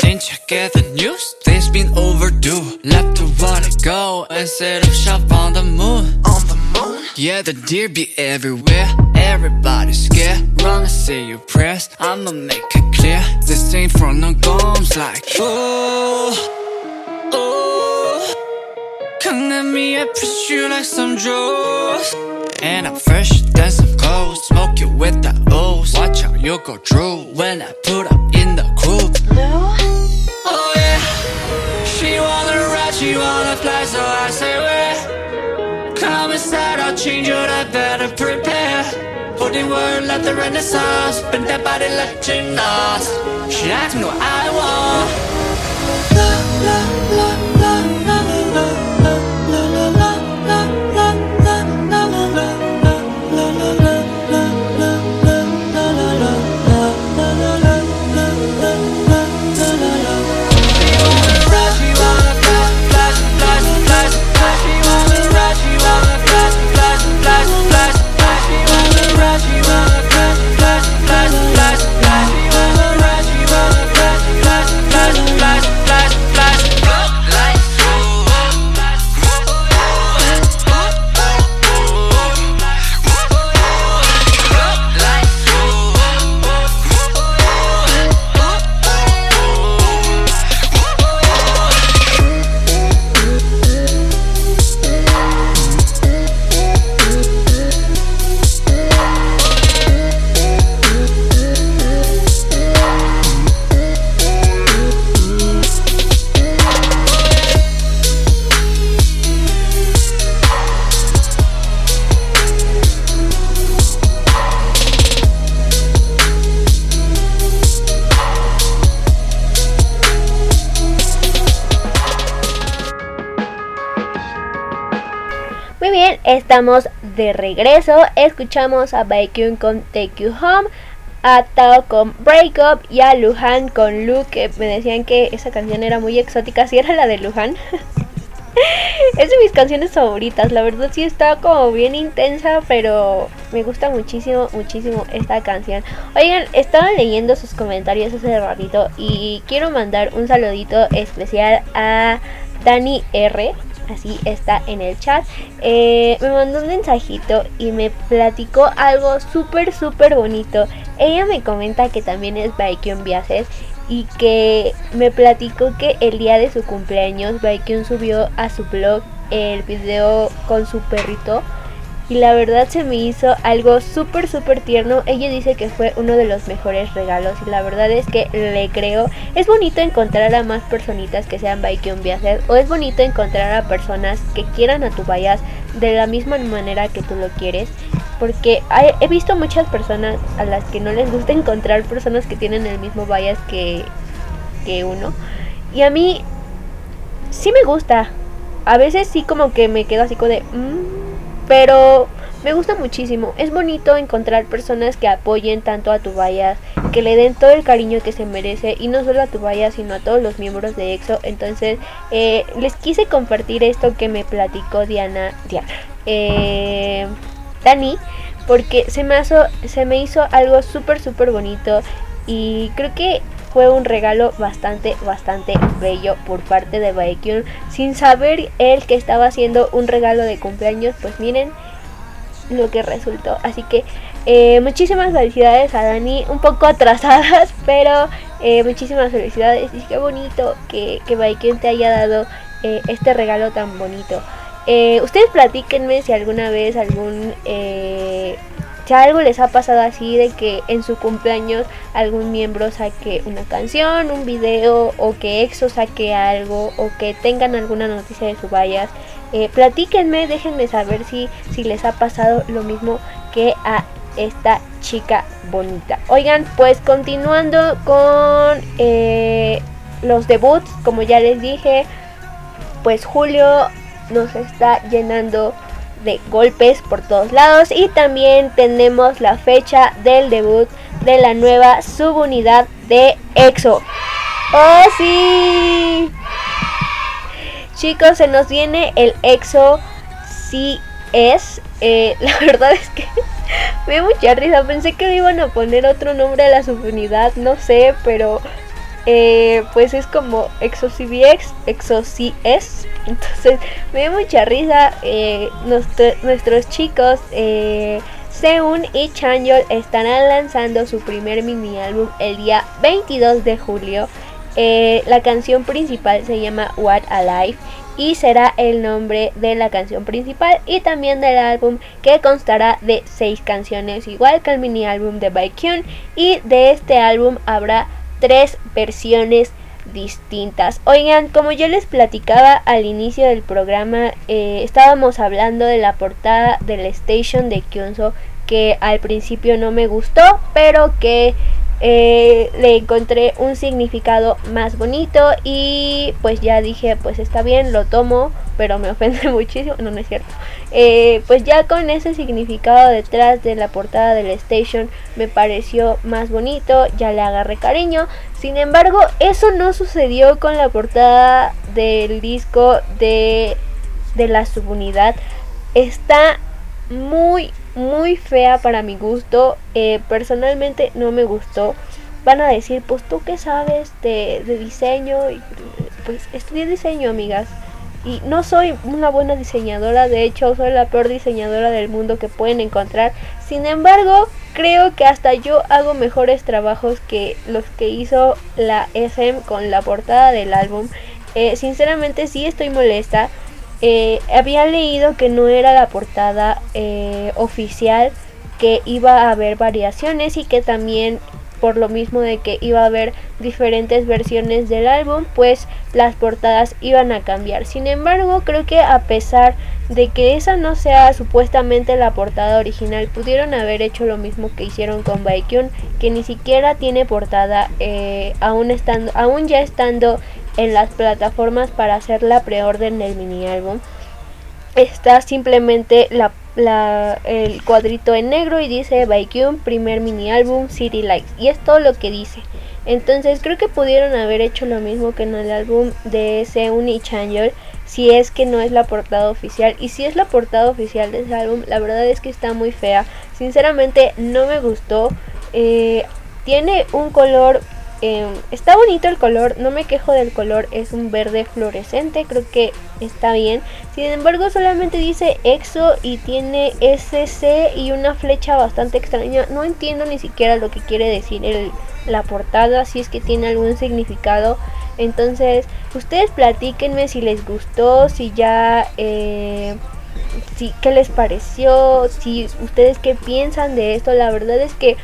Didn't you get the news? Things been overdue. Left to wanna go and set up shop on the moon. On the moon? Yeah, the deer be everywhere. Everybody's scared. Wrong, I say you press. I'ma make it clear. This ain't for no gums like. Oh, oh. Come at me, I push you like some drugs. And I'm fresh than some clothes. Smoke you with the O's. Watch how you go through when I put up in the groove. Oh yeah, she wanna ride, she wanna fly, so I say where. Come inside, I'll change your life, better prepare. In word like the Renaissance, bend that body like gymnast. She asks me what I want. Muy bien, estamos de regreso. Escuchamos a Baekhyun con Take You Home, a Tao con Break Up y a Luhan con Lu, que me decían que esa canción era muy exótica, si era la de Luhan. es de mis canciones favoritas, la verdad sí está como bien intensa, pero me gusta muchísimo, muchísimo esta canción. Oigan, estaba leyendo sus comentarios hace ratito y quiero mandar un saludito especial a Dani R así está en el chat. Eh, me mandó un mensajito y me platicó algo súper, súper bonito. Ella me comenta que también es Baekhyun Biases y que me platicó que el día de su cumpleaños Baekhyun subió a su blog el video con su perrito. Y la verdad se me hizo algo súper súper tierno. Ella dice que fue uno de los mejores regalos. Y la verdad es que le creo. Es bonito encontrar a más personitas que sean Baekhyun Biases. O es bonito encontrar a personas que quieran a tu bias de la misma manera que tú lo quieres. Porque he visto muchas personas a las que no les gusta encontrar personas que tienen el mismo bias que, que uno. Y a mí sí me gusta. A veces sí como que me quedo así como de... "Mm", pero me gusta muchísimo. Es bonito encontrar personas que apoyen tanto a tu bias, que le den todo el cariño que se merece y no solo a tu bias, sino a todos los miembros de EXO. Entonces, eh, les quise compartir esto que me platicó Diana, Diana, eh, Dani, porque se me, hizo, se me hizo algo súper, súper bonito y creo que fue un regalo bastante, bastante bello por parte de Baekhyun. Sin saber él que estaba haciendo un regalo de cumpleaños, pues miren lo que resultó. Así que eh, muchísimas felicidades a Dani, un poco atrasadas, pero eh, muchísimas felicidades. Y qué bonito que, que Baekhyun te haya dado eh, este regalo tan bonito. Ustedes platíquenme si alguna vez algún algo les ha pasado así de que en su cumpleaños algún miembro saque una canción, un video o que EXO saque algo o que tengan alguna noticia de su bias. Eh, platíquenme, déjenme saber si, si les ha pasado lo mismo que a esta chica bonita. Oigan, pues continuando con eh, los debuts, como ya les dije, pues Julio nos está llenando de golpes por todos lados y también tenemos la fecha del debut de la nueva subunidad de EXO. ¡Oh sí! Chicos, se nos viene el EXO CS. Eh, la verdad es que me dio mucha risa. Pensé que le iban a poner otro nombre a la subunidad, no sé, pero eh, pues es como ExoCBX, ExoCS. Entonces me dio mucha risa. Eh, nuestro- nuestros chicos, eh, Seun y Chanyeol, estarán lanzando su primer mini álbum el día 22 de julio. Eh, la canción principal se llama What Alive y será el nombre de la canción principal y también del álbum que constará de seis canciones igual que el mini álbum de Baekhyun y de este álbum habrá tres versiones distintas. Oigan, como yo les platicaba al inicio del programa, eh, estábamos hablando de la portada del Station de Kyunso que al principio no me gustó, pero que eh, le encontré un significado más bonito y pues ya dije, pues está bien, lo tomo, pero me ofende muchísimo, no, no es cierto. Eh, pues ya con ese significado detrás de la portada del Station me pareció más bonito, ya le agarré cariño. Sin embargo, eso no sucedió con la portada del disco de, de la subunidad. Está muy, muy fea para mi gusto. Eh, personalmente no me gustó. Van a decir, pues tú qué sabes de, de diseño. Pues estudié diseño, amigas. Y no soy una buena diseñadora, de hecho soy la peor diseñadora del mundo que pueden encontrar. Sin embargo, creo que hasta yo hago mejores trabajos que los que hizo la SM con la portada del álbum. Eh, sinceramente sí estoy molesta. Eh, había leído que no era la portada eh, oficial, que iba a haber variaciones y que también por lo mismo de que iba a haber diferentes versiones del álbum, pues las portadas iban a cambiar. Sin embargo, creo que a pesar de que esa no sea supuestamente la portada original, pudieron haber hecho lo mismo que hicieron con Baekhyun, que ni siquiera tiene portada, eh, aún, estando, aún ya estando en las plataformas para hacer la preorden del mini álbum. Está simplemente la, el cuadrito en negro y dice Baekhyun, primer mini álbum, City Lights. Y es todo lo que dice. Entonces creo que pudieron haber hecho lo mismo que en el álbum de Seun y Chanyeol. Si es que no es la portada oficial. Y si es la portada oficial de ese álbum, la verdad es que está muy fea. Sinceramente no me gustó. Eh, tiene un color eh, está bonito el color, no me quejo del color, es un verde fluorescente, creo que está bien. Sin embargo, solamente dice EXO y tiene SC y una flecha bastante extraña. No entiendo ni siquiera lo que quiere decir la portada, si es que tiene algún significado. Entonces, ustedes platíquenme si les gustó, si ya... eh, si, qué les pareció, si ustedes qué piensan de esto. La verdad es que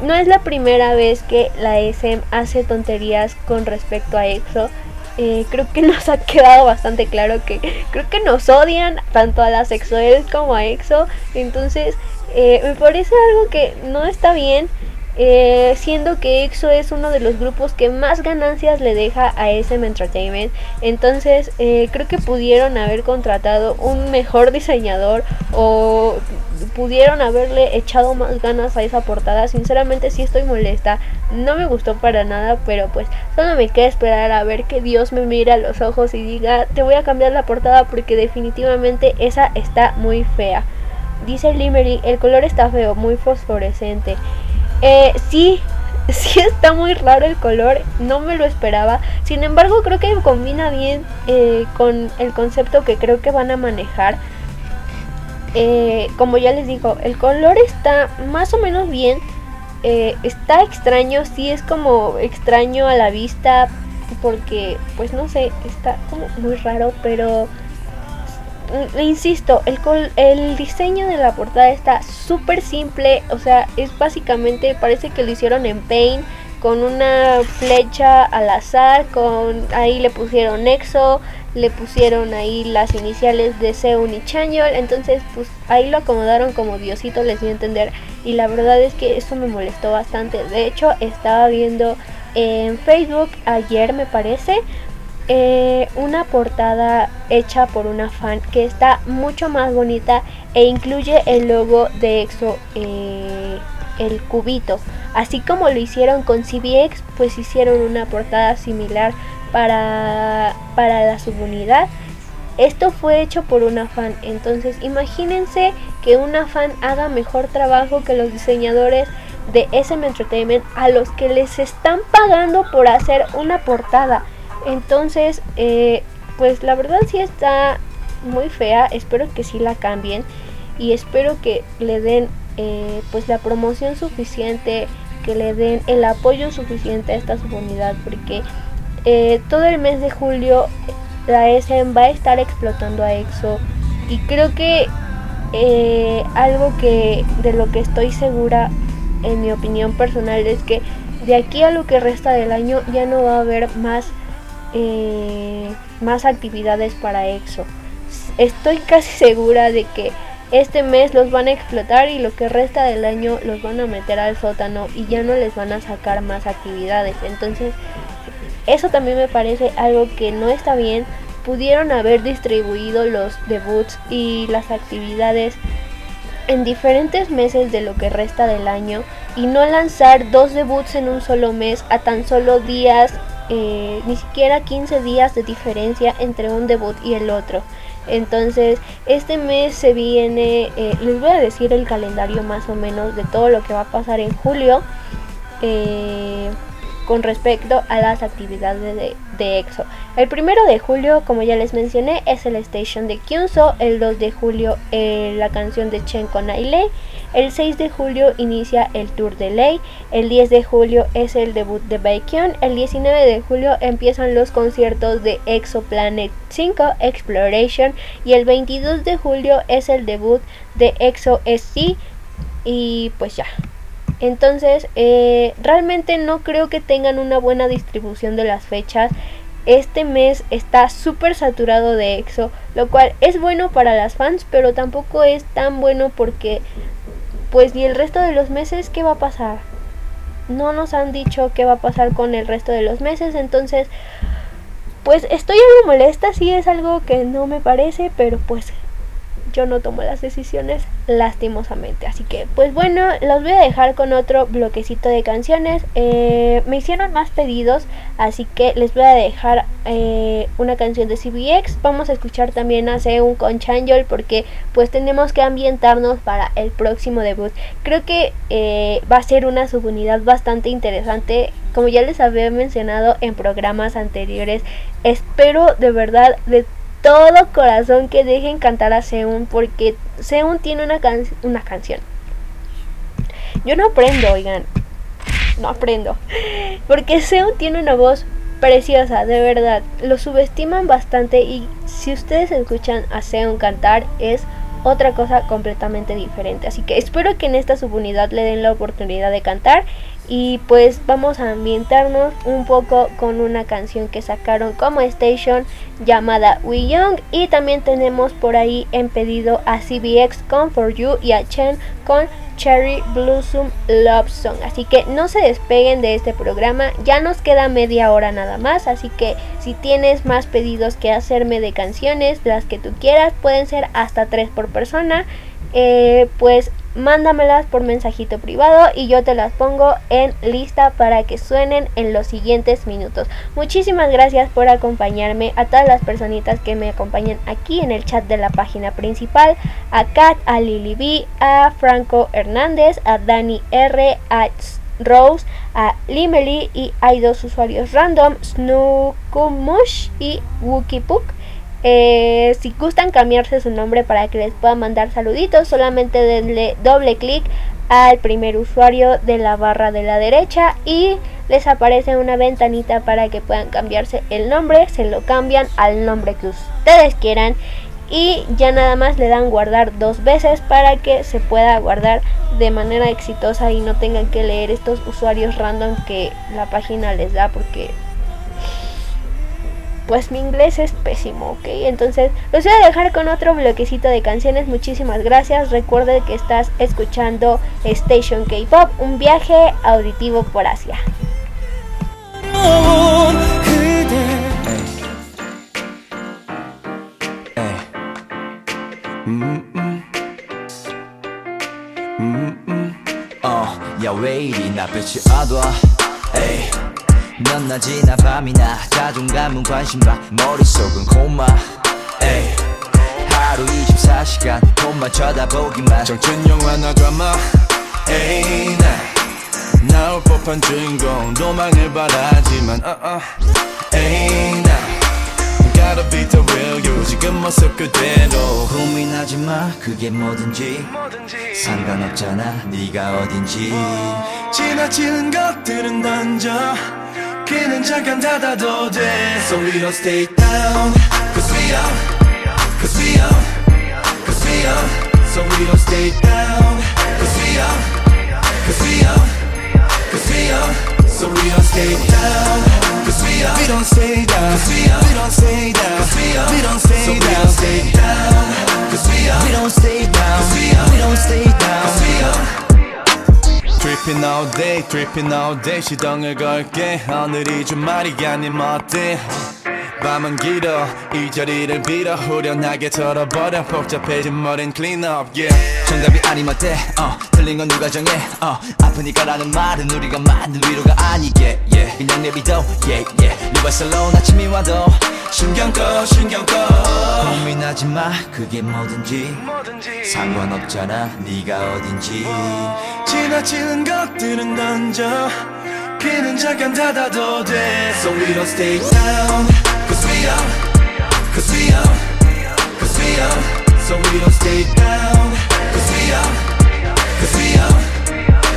no es la primera vez que la SM hace tonterías con respecto a EXO. Eh, creo que nos ha quedado bastante claro que creo que nos odian tanto a las EXO-L como a EXO. Entonces, eh, me parece algo que no está bien. Eh, siendo que EXO es uno de los grupos que más ganancias le deja a SM Entertainment. Entonces, eh, creo que pudieron haber contratado un mejor diseñador o pudieron haberle echado más ganas a esa portada. Sinceramente sí estoy molesta. No me gustó para nada, pero pues solo me queda esperar a ver que Dios me mire a los ojos y diga, te voy a cambiar la portada porque definitivamente esa está muy fea. Dice Limerick, el color está feo, muy fosforescente. Eh, sí, sí está muy raro el color, no me lo esperaba. Sin embargo, creo que combina bien eh, con el concepto que creo que van a manejar. Eh, como ya les digo, el color está más o menos bien. Está extraño, sí es como extraño a la vista porque, pues no sé, está como muy raro, pero mm, insisto, el, col- el diseño de la portada está súper simple, o sea, es básicamente, parece que lo hicieron en Paint con una flecha al azar, con ahí le pusieron EXO, le pusieron ahí las iniciales de Seun y Chanyeol, entonces pues ahí lo acomodaron como Diosito les dio a entender y la verdad es que eso me molestó bastante. De hecho estaba viendo en Facebook ayer me parece eh, una portada hecha por una fan que está mucho más bonita e incluye el logo de EXO, eh, el cubito. Así como lo hicieron con CBX, pues hicieron una portada similar para, para la subunidad. Esto fue hecho por una fan, entonces imagínense que una fan haga mejor trabajo que los diseñadores de SM Entertainment a los que les están pagando por hacer una portada. Entonces, eh, pues la verdad sí está muy fea. Espero que sí la cambien y espero que le den eh, pues la promoción suficiente, que le den el apoyo suficiente a esta subunidad porque eh, todo el mes de julio la SM va a estar explotando a EXO y creo que algo que de lo que estoy segura en mi opinión personal es que de aquí a lo que resta del año ya no va a haber más eh, más actividades para EXO. Estoy casi segura de que este mes los van a explotar y lo que resta del año los van a meter al sótano y ya no les van a sacar más actividades. Entonces, eso también me parece algo que no está bien. Pudieron haber distribuido los debuts y las actividades en diferentes meses de lo que resta del año y no lanzar dos debuts en un solo mes a tan solo días eh, ni siquiera 15 días de diferencia entre un debut y el otro. Entonces, este mes se viene, eh, les voy a decir el calendario más o menos de todo lo que va a pasar en julio. Eh, con respecto a las actividades de, EXO. El primero de julio, como ya les mencioné, es el Station de Kyunso. El 2 de julio, eh, la canción de Chen con Ailey. El 6 de julio inicia el Tour de Lei. El 10 de julio es el debut de Baekhyun. El 19 de julio empiezan los conciertos de EXO Planet 5 Exploration. Y el 22 de julio es el debut de EXO SC. Y pues ya, entonces, eh, realmente no creo que tengan una buena distribución de las fechas. Este mes está súper saturado de EXO, lo cual es bueno para las fans, pero tampoco es tan bueno porque, pues, y el resto de los meses, ¿qué va a pasar? No nos han dicho qué va a pasar con el resto de los meses, entonces, pues estoy algo molesta, sí es algo que no me parece, pero pues yo no tomo las decisiones lastimosamente. Así que, pues bueno, los voy a dejar con otro bloquecito de canciones. Eh, me hicieron más pedidos, así que les voy a dejar eh, una canción de CBX. Vamos a escuchar también a Seun con Chanyeol porque pues tenemos que ambientarnos para el próximo debut. Creo que eh, va a ser una subunidad bastante interesante. Como ya les había mencionado en programas anteriores, espero de verdad de todo corazón que dejen cantar a Seun porque Seun tiene una, una canción. Yo no aprendo, oigan. No aprendo. Porque Seun tiene una voz preciosa, de verdad. Lo subestiman bastante y si ustedes escuchan a Seun cantar es otra cosa completamente diferente. Así que espero que en esta subunidad le den la oportunidad de cantar y pues vamos a ambientarnos un poco con una canción que sacaron como Station llamada We Young y también tenemos por ahí en pedido a CBX con For You y a Chen con Cherry Blossom Love Song. Así que no se despeguen de este programa, ya nos queda media hora nada más, así que si tienes más pedidos que hacerme de canciones, las que tú quieras, pueden ser hasta tres por persona. Eh, pues mándamelas por mensajito privado y yo te las pongo en lista para que suenen en los siguientes minutos. Muchísimas gracias por acompañarme, a todas las personitas que me acompañan aquí en el chat de la página principal, a Kat, a Lily B, a Franco Hernández, a Dani R, a Rose, a Limeli y hay dos usuarios random, Snookumush y Wookiepook. Eh, si gustan cambiarse su nombre para que les pueda mandar saluditos, solamente denle doble clic al primer usuario de la barra de la derecha y les aparece una ventanita para que puedan cambiarse el nombre, se lo cambian al nombre que ustedes quieran y ya nada más le dan guardar dos veces para que se pueda guardar de manera exitosa y no tengan que leer estos usuarios random que la página les da porque pues mi inglés es pésimo, ¿ok? Entonces los voy a dejar con otro bloquecito de canciones. Muchísimas gracias. Recuerde que estás escuchando Station K-Pop, un viaje auditivo por Asia. 어야 왜 이리 나 빛이 어두워 에이 넌 낮이나 밤이나. 자존감은 관심봐 머릿속은 고마. 에이 하루 24시간 돈만 쳐다보기만. 정ችን 영화나 드라마. 에이 나 나올 법한 주인공 도망을 바라지만 uh, uh. 에이 나 Gotta be the real you. 지금 모습 그대로. 고민하지 마. 그게 뭐든지. 상관없잖아. 네가 어딘지. 지나치는 것들은 던져 귀는 잠깐 닫아도 돼 So we don't stay down Cause we up Cause we up Cause we up So we don't stay down Cause we up Cause we up Cause we up So we don't stay down Cause we up We don't stay down Cause we up We don't stay down Cause we up We don't stay so down we don't stay down Cause we up We don't stay down Cause we up We don't stay down Cause we up Dripping all day, dripping all day 시동을 걸게 오늘이 주말이 아님 어때 밤은 길어. 이 자리를 빌어. 후련하게 털어버려. 복잡해진 머린 clean up yeah. 정답이 아니면 돼 어, 틀린 건 누가 정해? 어, 아프니까 라는 말은 우리가 만든 위로가 아니게 yeah. 그냥 내비둬 yeah, yeah. 리버설로 아침이 와도 신경 꺼 신경 꺼. 고민하지 마 그게 뭐든지. 상관없잖아 네가 어딘지. 지나치는 것들은 던져. 귀는 잠깐 닫아도 돼. So we don't stay down we up Cause we up Cause we up. So we don't stay down Cause we up Cause we up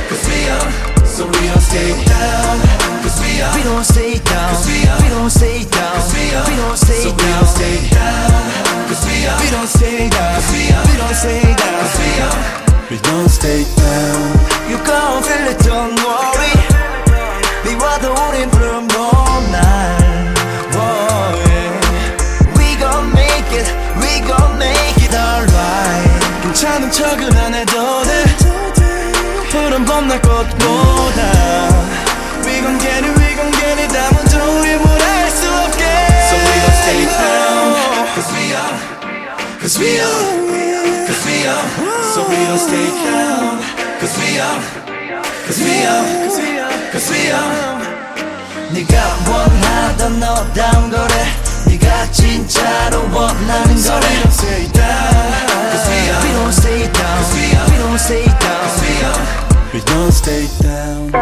Cause we up. So we don't stay down Cause we up. We don't stay down Cause we up. We don't stay down Cause we up. We don't stay So we don't stay down Cause we up. We don't stay down Cause we up. We don't stay down. Cause we up. We don't stay down. You gon' feel it don't worry 봄날 꽃보다 We gon' get it, we gon' get it 아무도 우리 뭘할 수 없게 So we don't stay down Cause we up Cause we up Cause we up So we don't stay down Cause we up Cause we up Cause we up 네가 원하던 너다운 거래 네가 진짜로 원하는 So 거래 we don't stay down Cause we up We don't stay down Cause we up We don't stay down Cause we up We don't stay down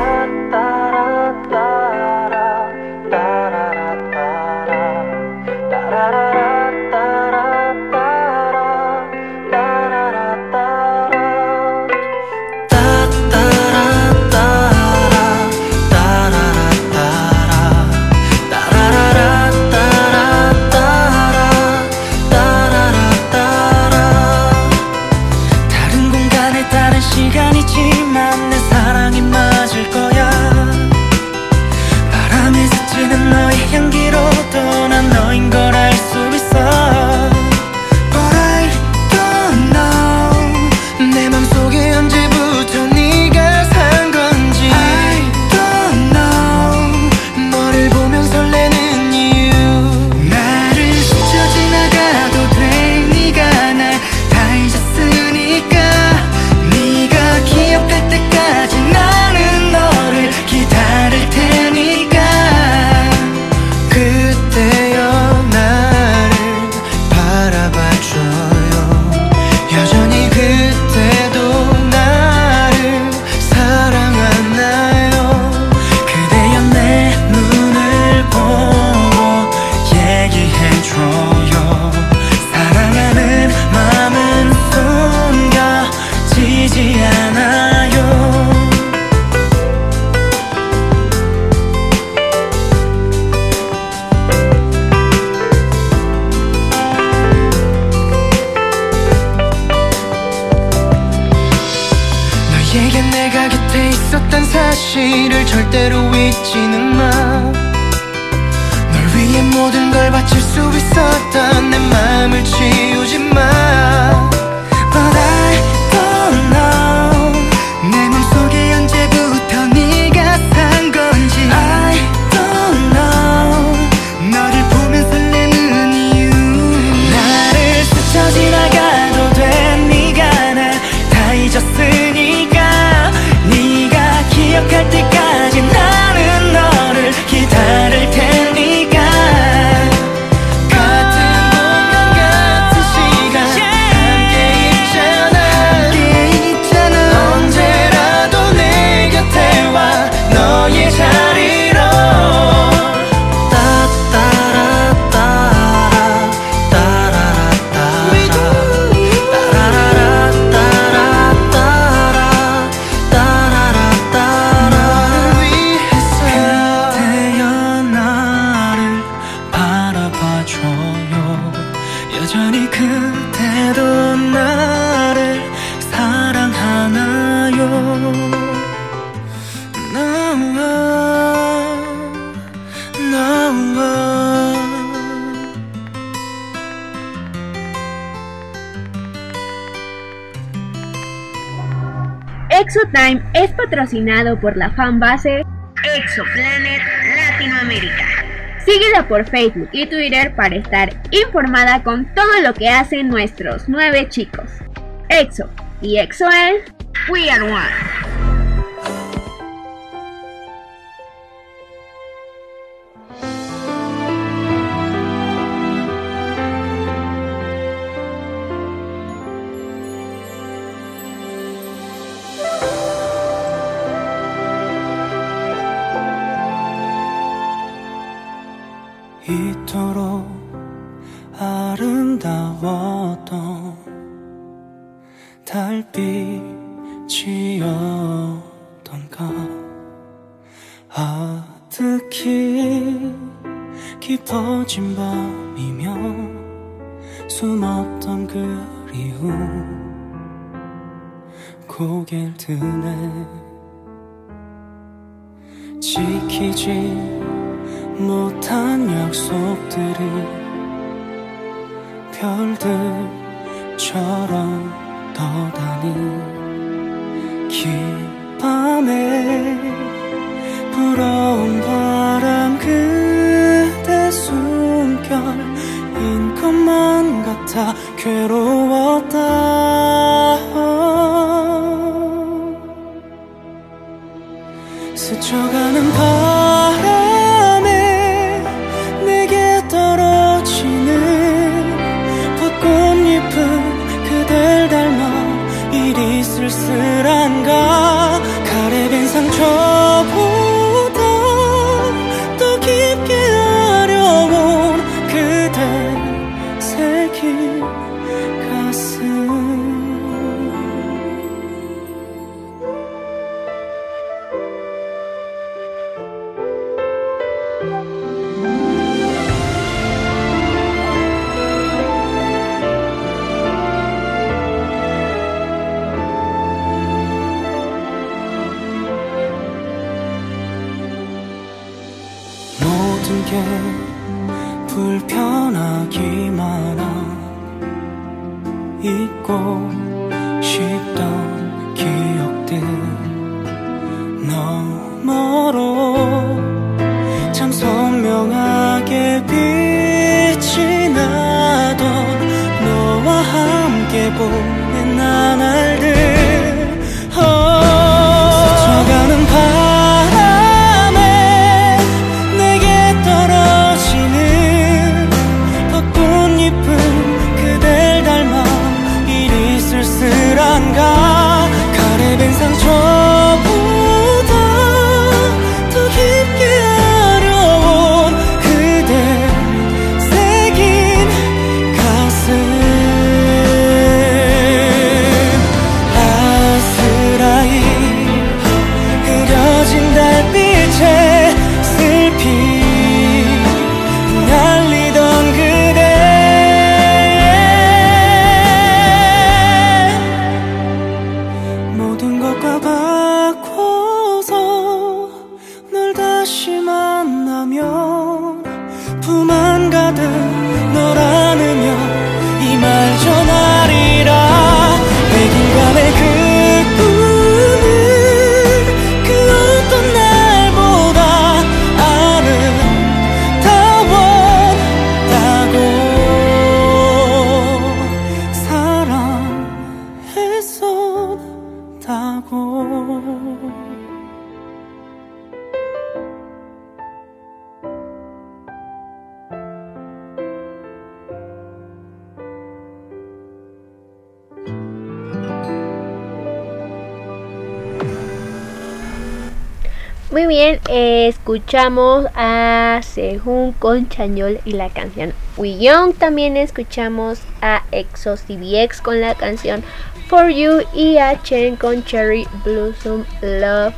patrocinado por la fanbase Exoplanet Latinoamérica. Síguela por Facebook y Twitter para estar informada con todo lo que hacen nuestros nueve chicos. EXO y EXO es We Are One. 것만 같아 괴로웠다. Escuchamos a Sehun con Chañol y la canción We Young. También escuchamos a EXO CBX con la canción For You y a Chen con Cherry Blossom Love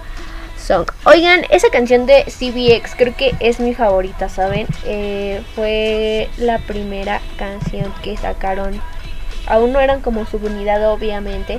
Song. Oigan, esa canción de CBX creo que es mi favorita, ¿saben? Eh, fue la primera canción que sacaron. Aún no eran como subunidad, obviamente,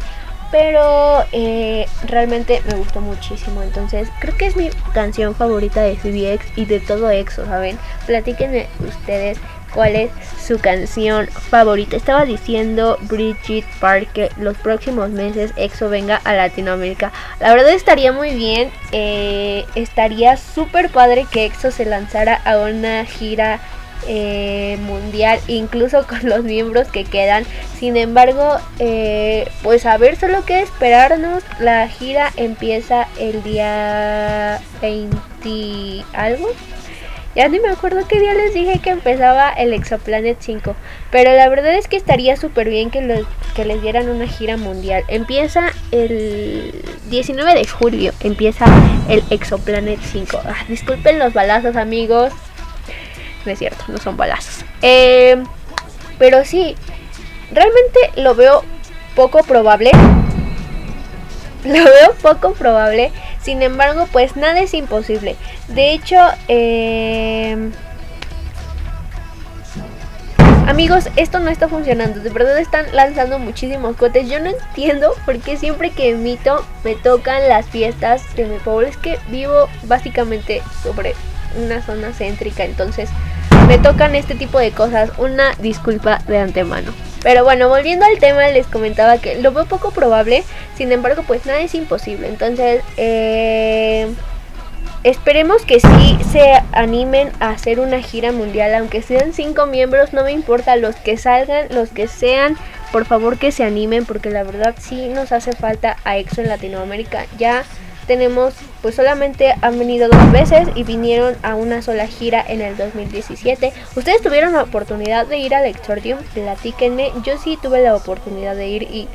pero eh, realmente me gustó muchísimo. Entonces, creo que es mi canción favorita de CBX y de todo EXO, ¿saben? Platíquenme ustedes cuál es su canción favorita. Estaba diciendo Bridget Park que los próximos meses EXO venga a Latinoamérica. La verdad estaría muy bien. eh, estaría súper padre que EXO se lanzara a una gira eh, mundial, incluso con los miembros que quedan. Sin embargo, eh, pues a ver, solo que esperarnos. La gira empieza el día 20 algo. Ya ni me acuerdo qué día les dije que empezaba el Exoplanet 5. Pero la verdad es que estaría súper bien que, que les dieran una gira mundial. Empieza el 19 de julio. Empieza el Exoplanet 5. Ah, disculpen los balazos, amigos. No es cierto, no son balazos. Eh, pero sí, realmente lo veo poco probable. Lo veo poco probable. Sin embargo, pues nada es imposible. De hecho, eh, amigos, esto no está funcionando. De verdad están lanzando muchísimos cohetes. Yo no entiendo por qué siempre que emito me tocan las fiestas de mi pueblo. Es que vivo básicamente sobre una zona céntrica. Entonces me tocan este tipo de cosas. Una disculpa de antemano. Pero bueno, volviendo al tema, les comentaba que lo veo poco probable. Sin embargo, pues nada es imposible. Entonces, eh, esperemos que sí se animen a hacer una gira mundial. Aunque sean cinco miembros, no me importa. Los que salgan, los que sean, por favor que se animen. Porque la verdad sí nos hace falta a EXO en Latinoamérica. Ya tenemos, pues solamente han venido dos veces y vinieron a una sola gira en el 2017. Ustedes tuvieron la oportunidad de ir al Exordium, platíquenme. Yo sí tuve la oportunidad de ir y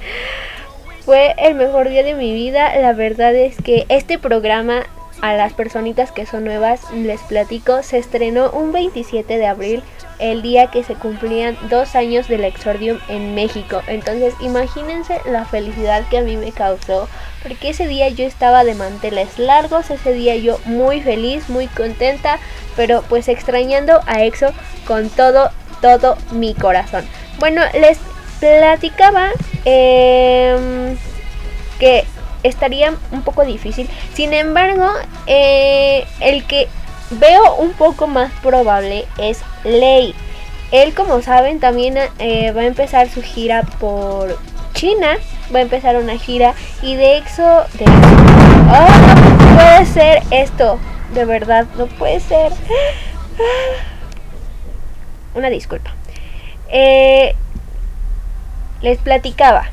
fue el mejor día de mi vida. La verdad es que este programa a las personitas que son nuevas les platico se estrenó un 27 de abril el día que se cumplían dos años del Exordium en México. Entonces imagínense la felicidad que a mí me causó porque ese día yo estaba de manteles largos ese día yo muy feliz muy contenta pero pues extrañando a EXO con todo todo mi corazón. Bueno les platicaba em, que estaría un poco difícil. Sin embargo, eh, el que veo un poco más probable es Lei. Él, como saben, también eh, va a empezar su gira por China. Va a empezar una gira y de EXO... ¡Oh, puede ser esto! De verdad, no puede ser. Una disculpa. Eh, les platicaba.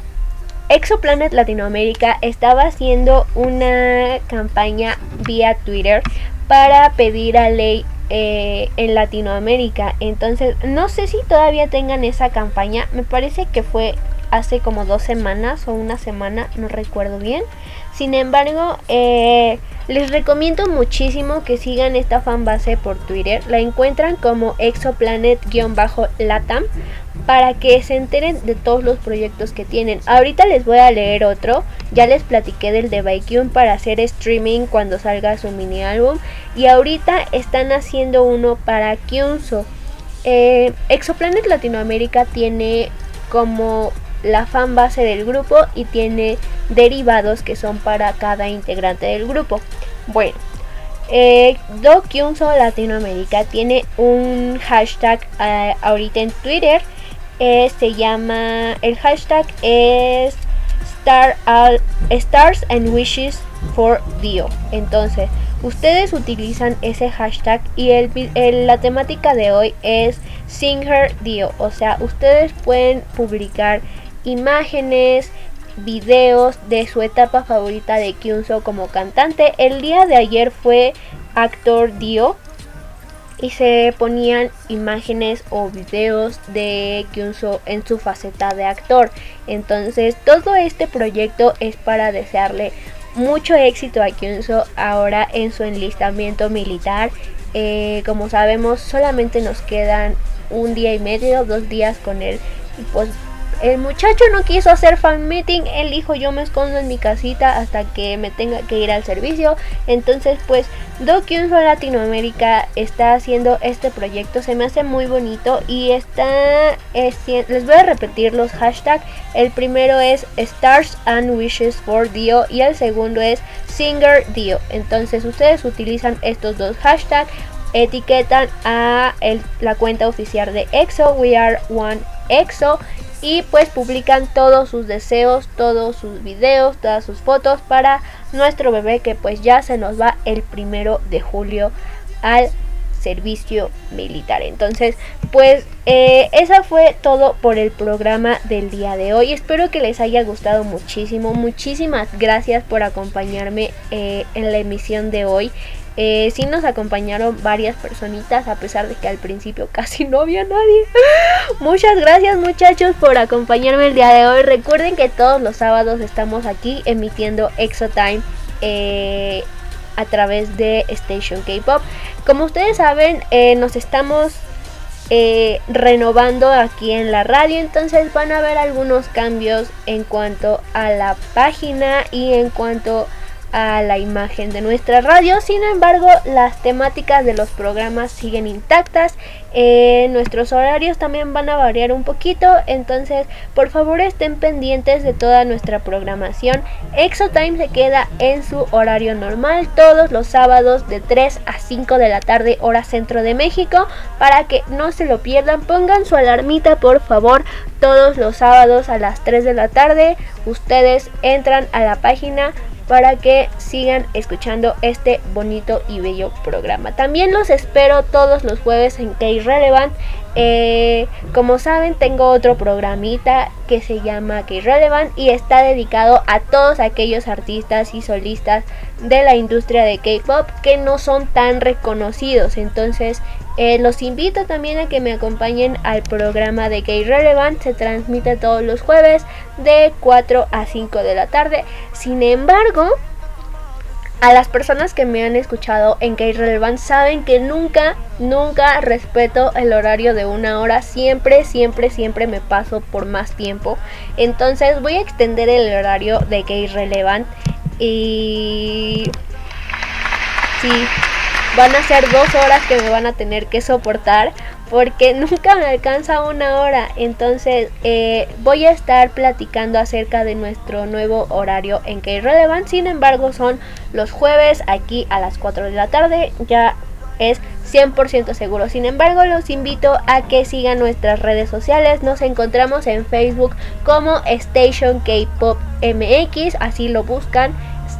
Exoplanet Latinoamérica estaba haciendo una campaña vía Twitter para pedir a ley eh, en Latinoamérica. Entonces, no sé si todavía tengan esa campaña. Me parece que fue hace como dos semanas o una semana, no recuerdo bien. Sin embargo, eh, les recomiendo muchísimo que sigan esta fanbase por Twitter. La encuentran como exoplanet-latam para que se enteren de todos los proyectos que tienen. Ahorita les voy a leer otro. Ya les platiqué del de Baekhyun para hacer streaming cuando salga su mini álbum. Y ahorita están haciendo uno para Kyunso. Eh, Exoplanet Latinoamérica tiene como la fan base del grupo y tiene derivados que son para cada integrante del grupo. Bueno, eh, Do Kyunso Latinoamérica tiene un hashtag eh, ahorita en Twitter. Eh, se llama, el hashtag es Star Al- Stars and Wishes for Dio. Entonces, ustedes utilizan ese hashtag y el, la temática de hoy es Sing Her Dio. O sea, ustedes pueden publicar imágenes, videos de su etapa favorita de Kyunso como cantante. El día de ayer fue Actor Dio y se ponían imágenes o videos de Kyunso en su faceta de actor. Entonces, todo este proyecto es para desearle mucho éxito a Kyunso ahora en su enlistamiento militar. Eh, como sabemos, solamente nos quedan un día y medio, dos días con él. Y pues el muchacho no quiso hacer fan meeting, él dijo yo me escondo en mi casita hasta que me tenga que ir al servicio. Entonces pues Do Kyunso Latinoamérica está haciendo este proyecto, se me hace muy bonito y está, les voy a repetir los hashtags. El primero es Stars and Wishes for Dio y el segundo es Singer Dio. Entonces ustedes utilizan estos dos hashtags etiquetan a la cuenta oficial de EXO, We Are One EXO, y pues publican todos sus deseos, todos sus videos, todas sus fotos para nuestro bebé que pues ya se nos va el primero de julio al servicio militar. Entonces, pues eh, eso fue todo por el programa del día de hoy. Espero que les haya gustado muchísimo. Muchísimas gracias por acompañarme eh, en la emisión de hoy. Eh, sí nos acompañaron varias personitas a pesar de que al principio casi no había nadie. Muchas gracias muchachos por acompañarme el día de hoy. Recuerden que todos los sábados estamos aquí emitiendo Exotime eh, a través de Station K-Pop. Como ustedes saben, eh, nos estamos eh, renovando aquí en la radio entonces van a ver algunos cambios en cuanto a la página y en cuanto a a la imagen de nuestra radio. Sin embargo, las temáticas de los programas siguen intactas. Eh, nuestros horarios también van a variar un poquito. Entonces, por favor, estén pendientes de toda nuestra programación. Exotime se queda en su horario normal todos los sábados de 3 a 5 de la tarde, hora centro de México. Para que no se lo pierdan, pongan su alarmita, por favor, todos los sábados a las 3 de la tarde. Ustedes entran a la página para que sigan escuchando este bonito y bello programa. También los espero todos los jueves en K-Relevant. Eh, como saben, tengo otro programita que se llama K-Relevant y está dedicado a todos aquellos artistas y solistas de la industria de K-Pop que no son tan reconocidos. Entonces, eh, los invito también a que me acompañen al programa de K-Relevant. Se transmite todos los jueves de 4 a 5 de la tarde. Sin embargo, a las personas que me han escuchado en K-Relevant saben que nunca, nunca respeto el horario de una hora. Siempre, siempre, siempre me paso por más tiempo. Entonces voy a extender el horario de K-Relevant. Y... Sí, van a ser dos horas que me van a tener que soportar porque nunca me alcanza una hora. Entonces eh, voy a estar platicando acerca de nuestro nuevo horario en que relevant. Sin embargo, son los jueves aquí a las 4 de la tarde. Ya es 100% seguro. Sin embargo, los invito a que sigan nuestras redes sociales. Nos encontramos en Facebook como Station K-Pop MX. Así lo buscan.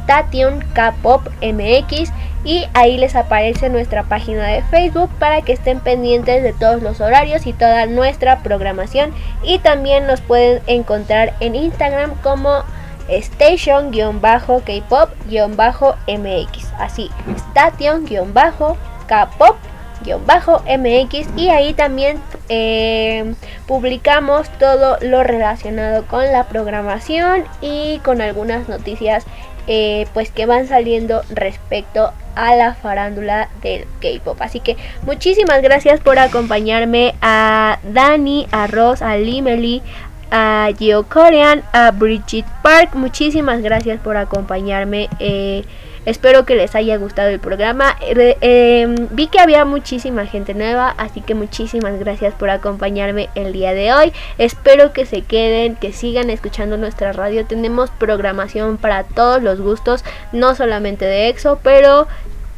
Station K-Pop MX y ahí les aparece nuestra página de Facebook para que estén pendientes de todos los horarios y toda nuestra programación. Y también nos pueden encontrar en Instagram como station-kpop-mx así station-kpop MX y ahí también eh, publicamos todo lo relacionado con la programación y con algunas noticias eh, pues que van saliendo respecto a la farándula del K-pop. Así que muchísimas gracias por acompañarme a Dani, a Ross, a Limeli, a Geo Korean, a Bridget Park. Muchísimas gracias por acompañarme. Eh, Espero que les haya gustado el programa. Em, vi que había muchísima gente nueva, así que muchísimas gracias por acompañarme el día de hoy. Espero que se queden, que sigan escuchando nuestra radio. Tenemos programación para todos los gustos, no solamente de EXO, pero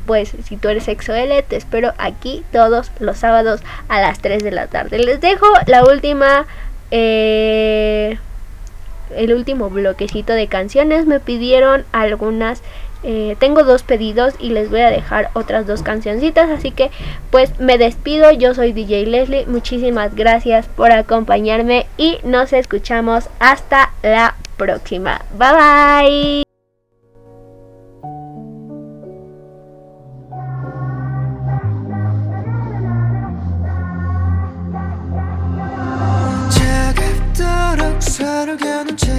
pues si tú eres EXO-L, te espero aquí todos los sábados a las 3 de la tarde. Les dejo la última... Eh, el último bloquecito de canciones me pidieron algunas eh, tengo dos pedidos y les voy a dejar otras dos cancioncitas. Así que pues me despido. Yo soy DJ Leslie. Muchísimas gracias por acompañarme y nos escuchamos hasta la próxima. Bye bye. 서로 겨눈 채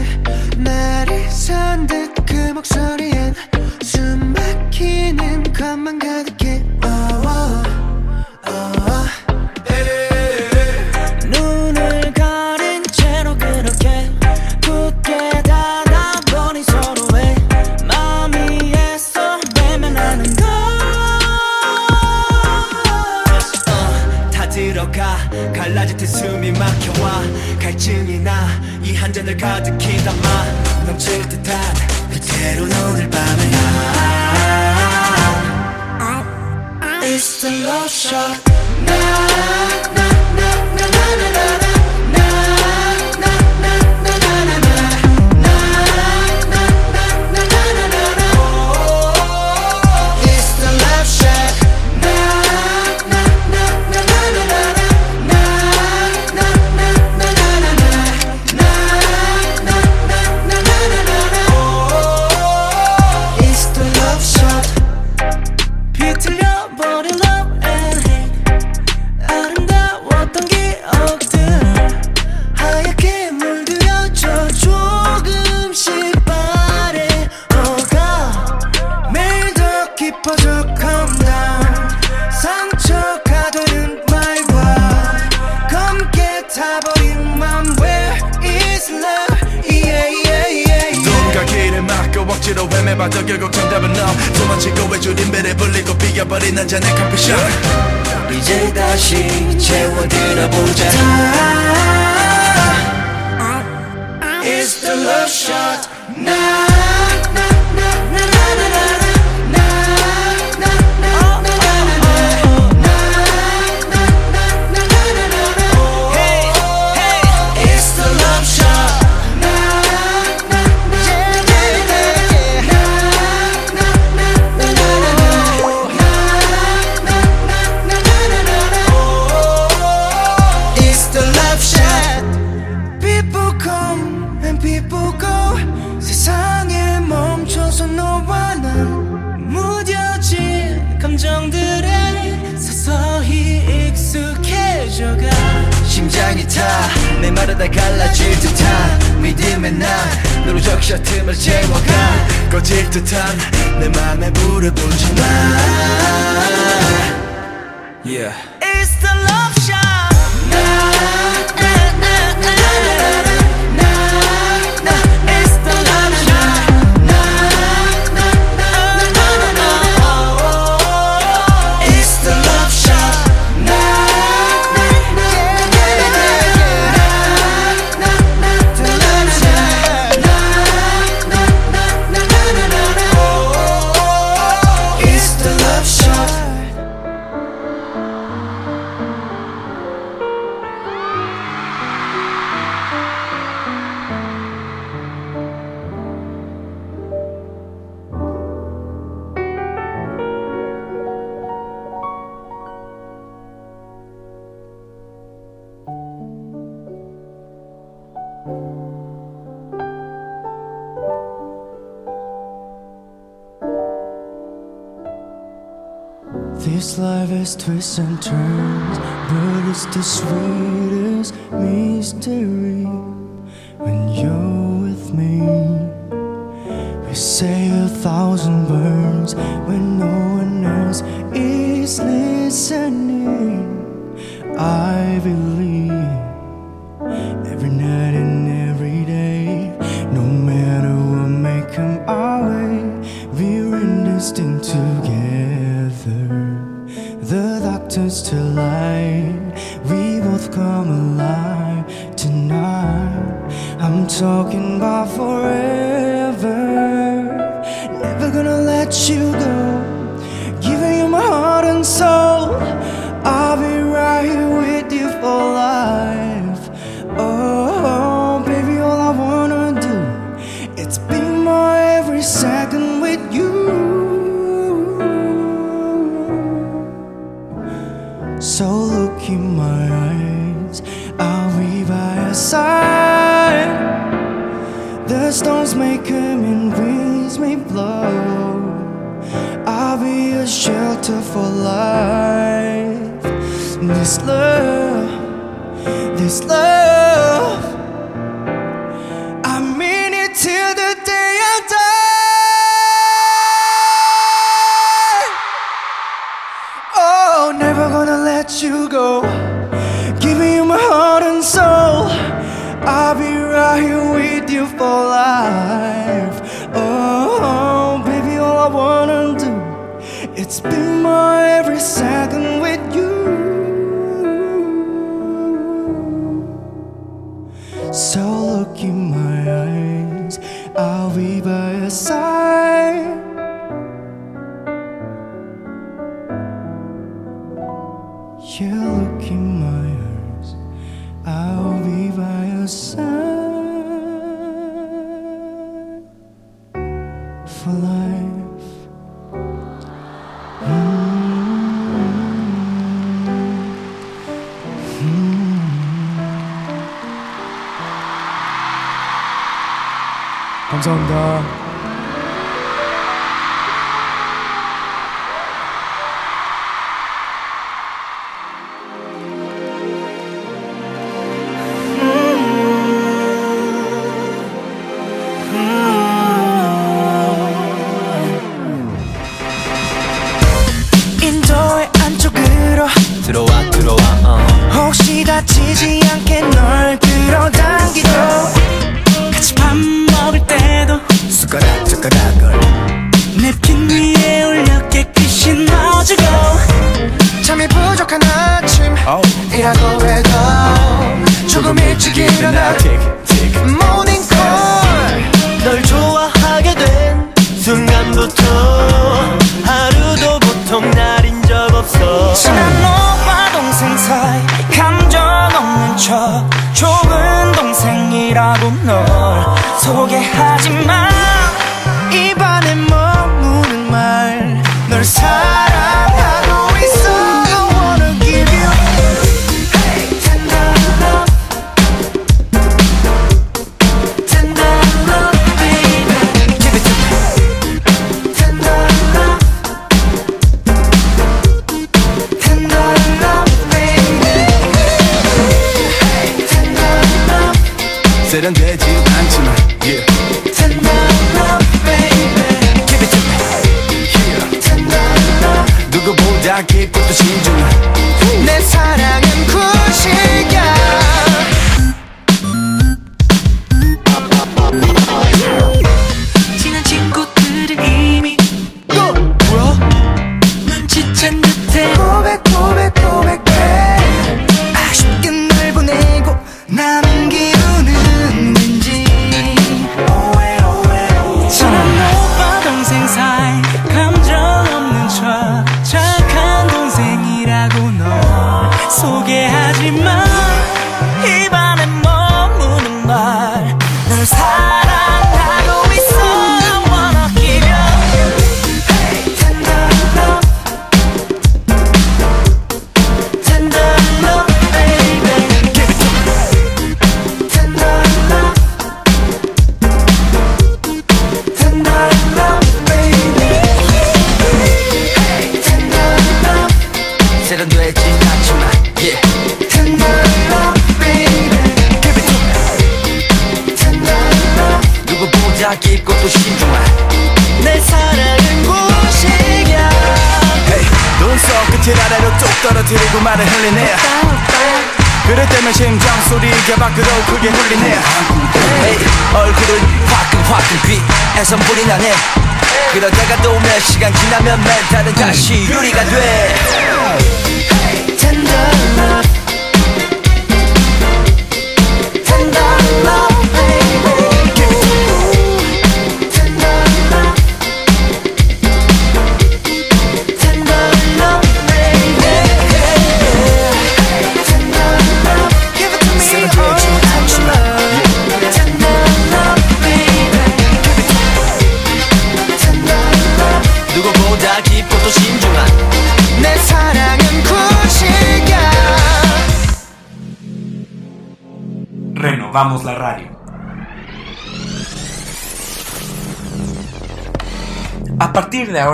나를 산듯 그 목소리엔 숨 막히는 것만 가득해. 잔을 가득히 담아 넘칠 듯한 그대로 오늘 밤을 나 It's the love shot 난 해봐도 결국 정답은 너. 도망치고 외줄인배를 불리고 비겨버린 한 잔의 커피숍. 이제 다시 채워들어보자. It's the love 믿음에 난 누르적 셔틈을 채워가 꺼질 듯한 내 맘에 불을 보지 마 Yeah. twists and turns.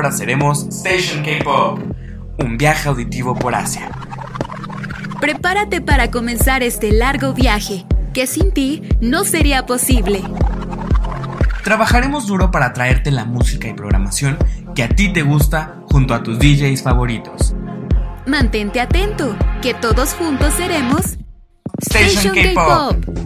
Ahora seremos Station K-Pop, un viaje auditivo por Asia. Prepárate para comenzar este largo viaje, que sin ti no sería posible. Trabajaremos duro para traerte la música y programación que a ti te gusta junto a tus DJs favoritos. Mantente atento, que todos juntos seremos Station. K-Pop.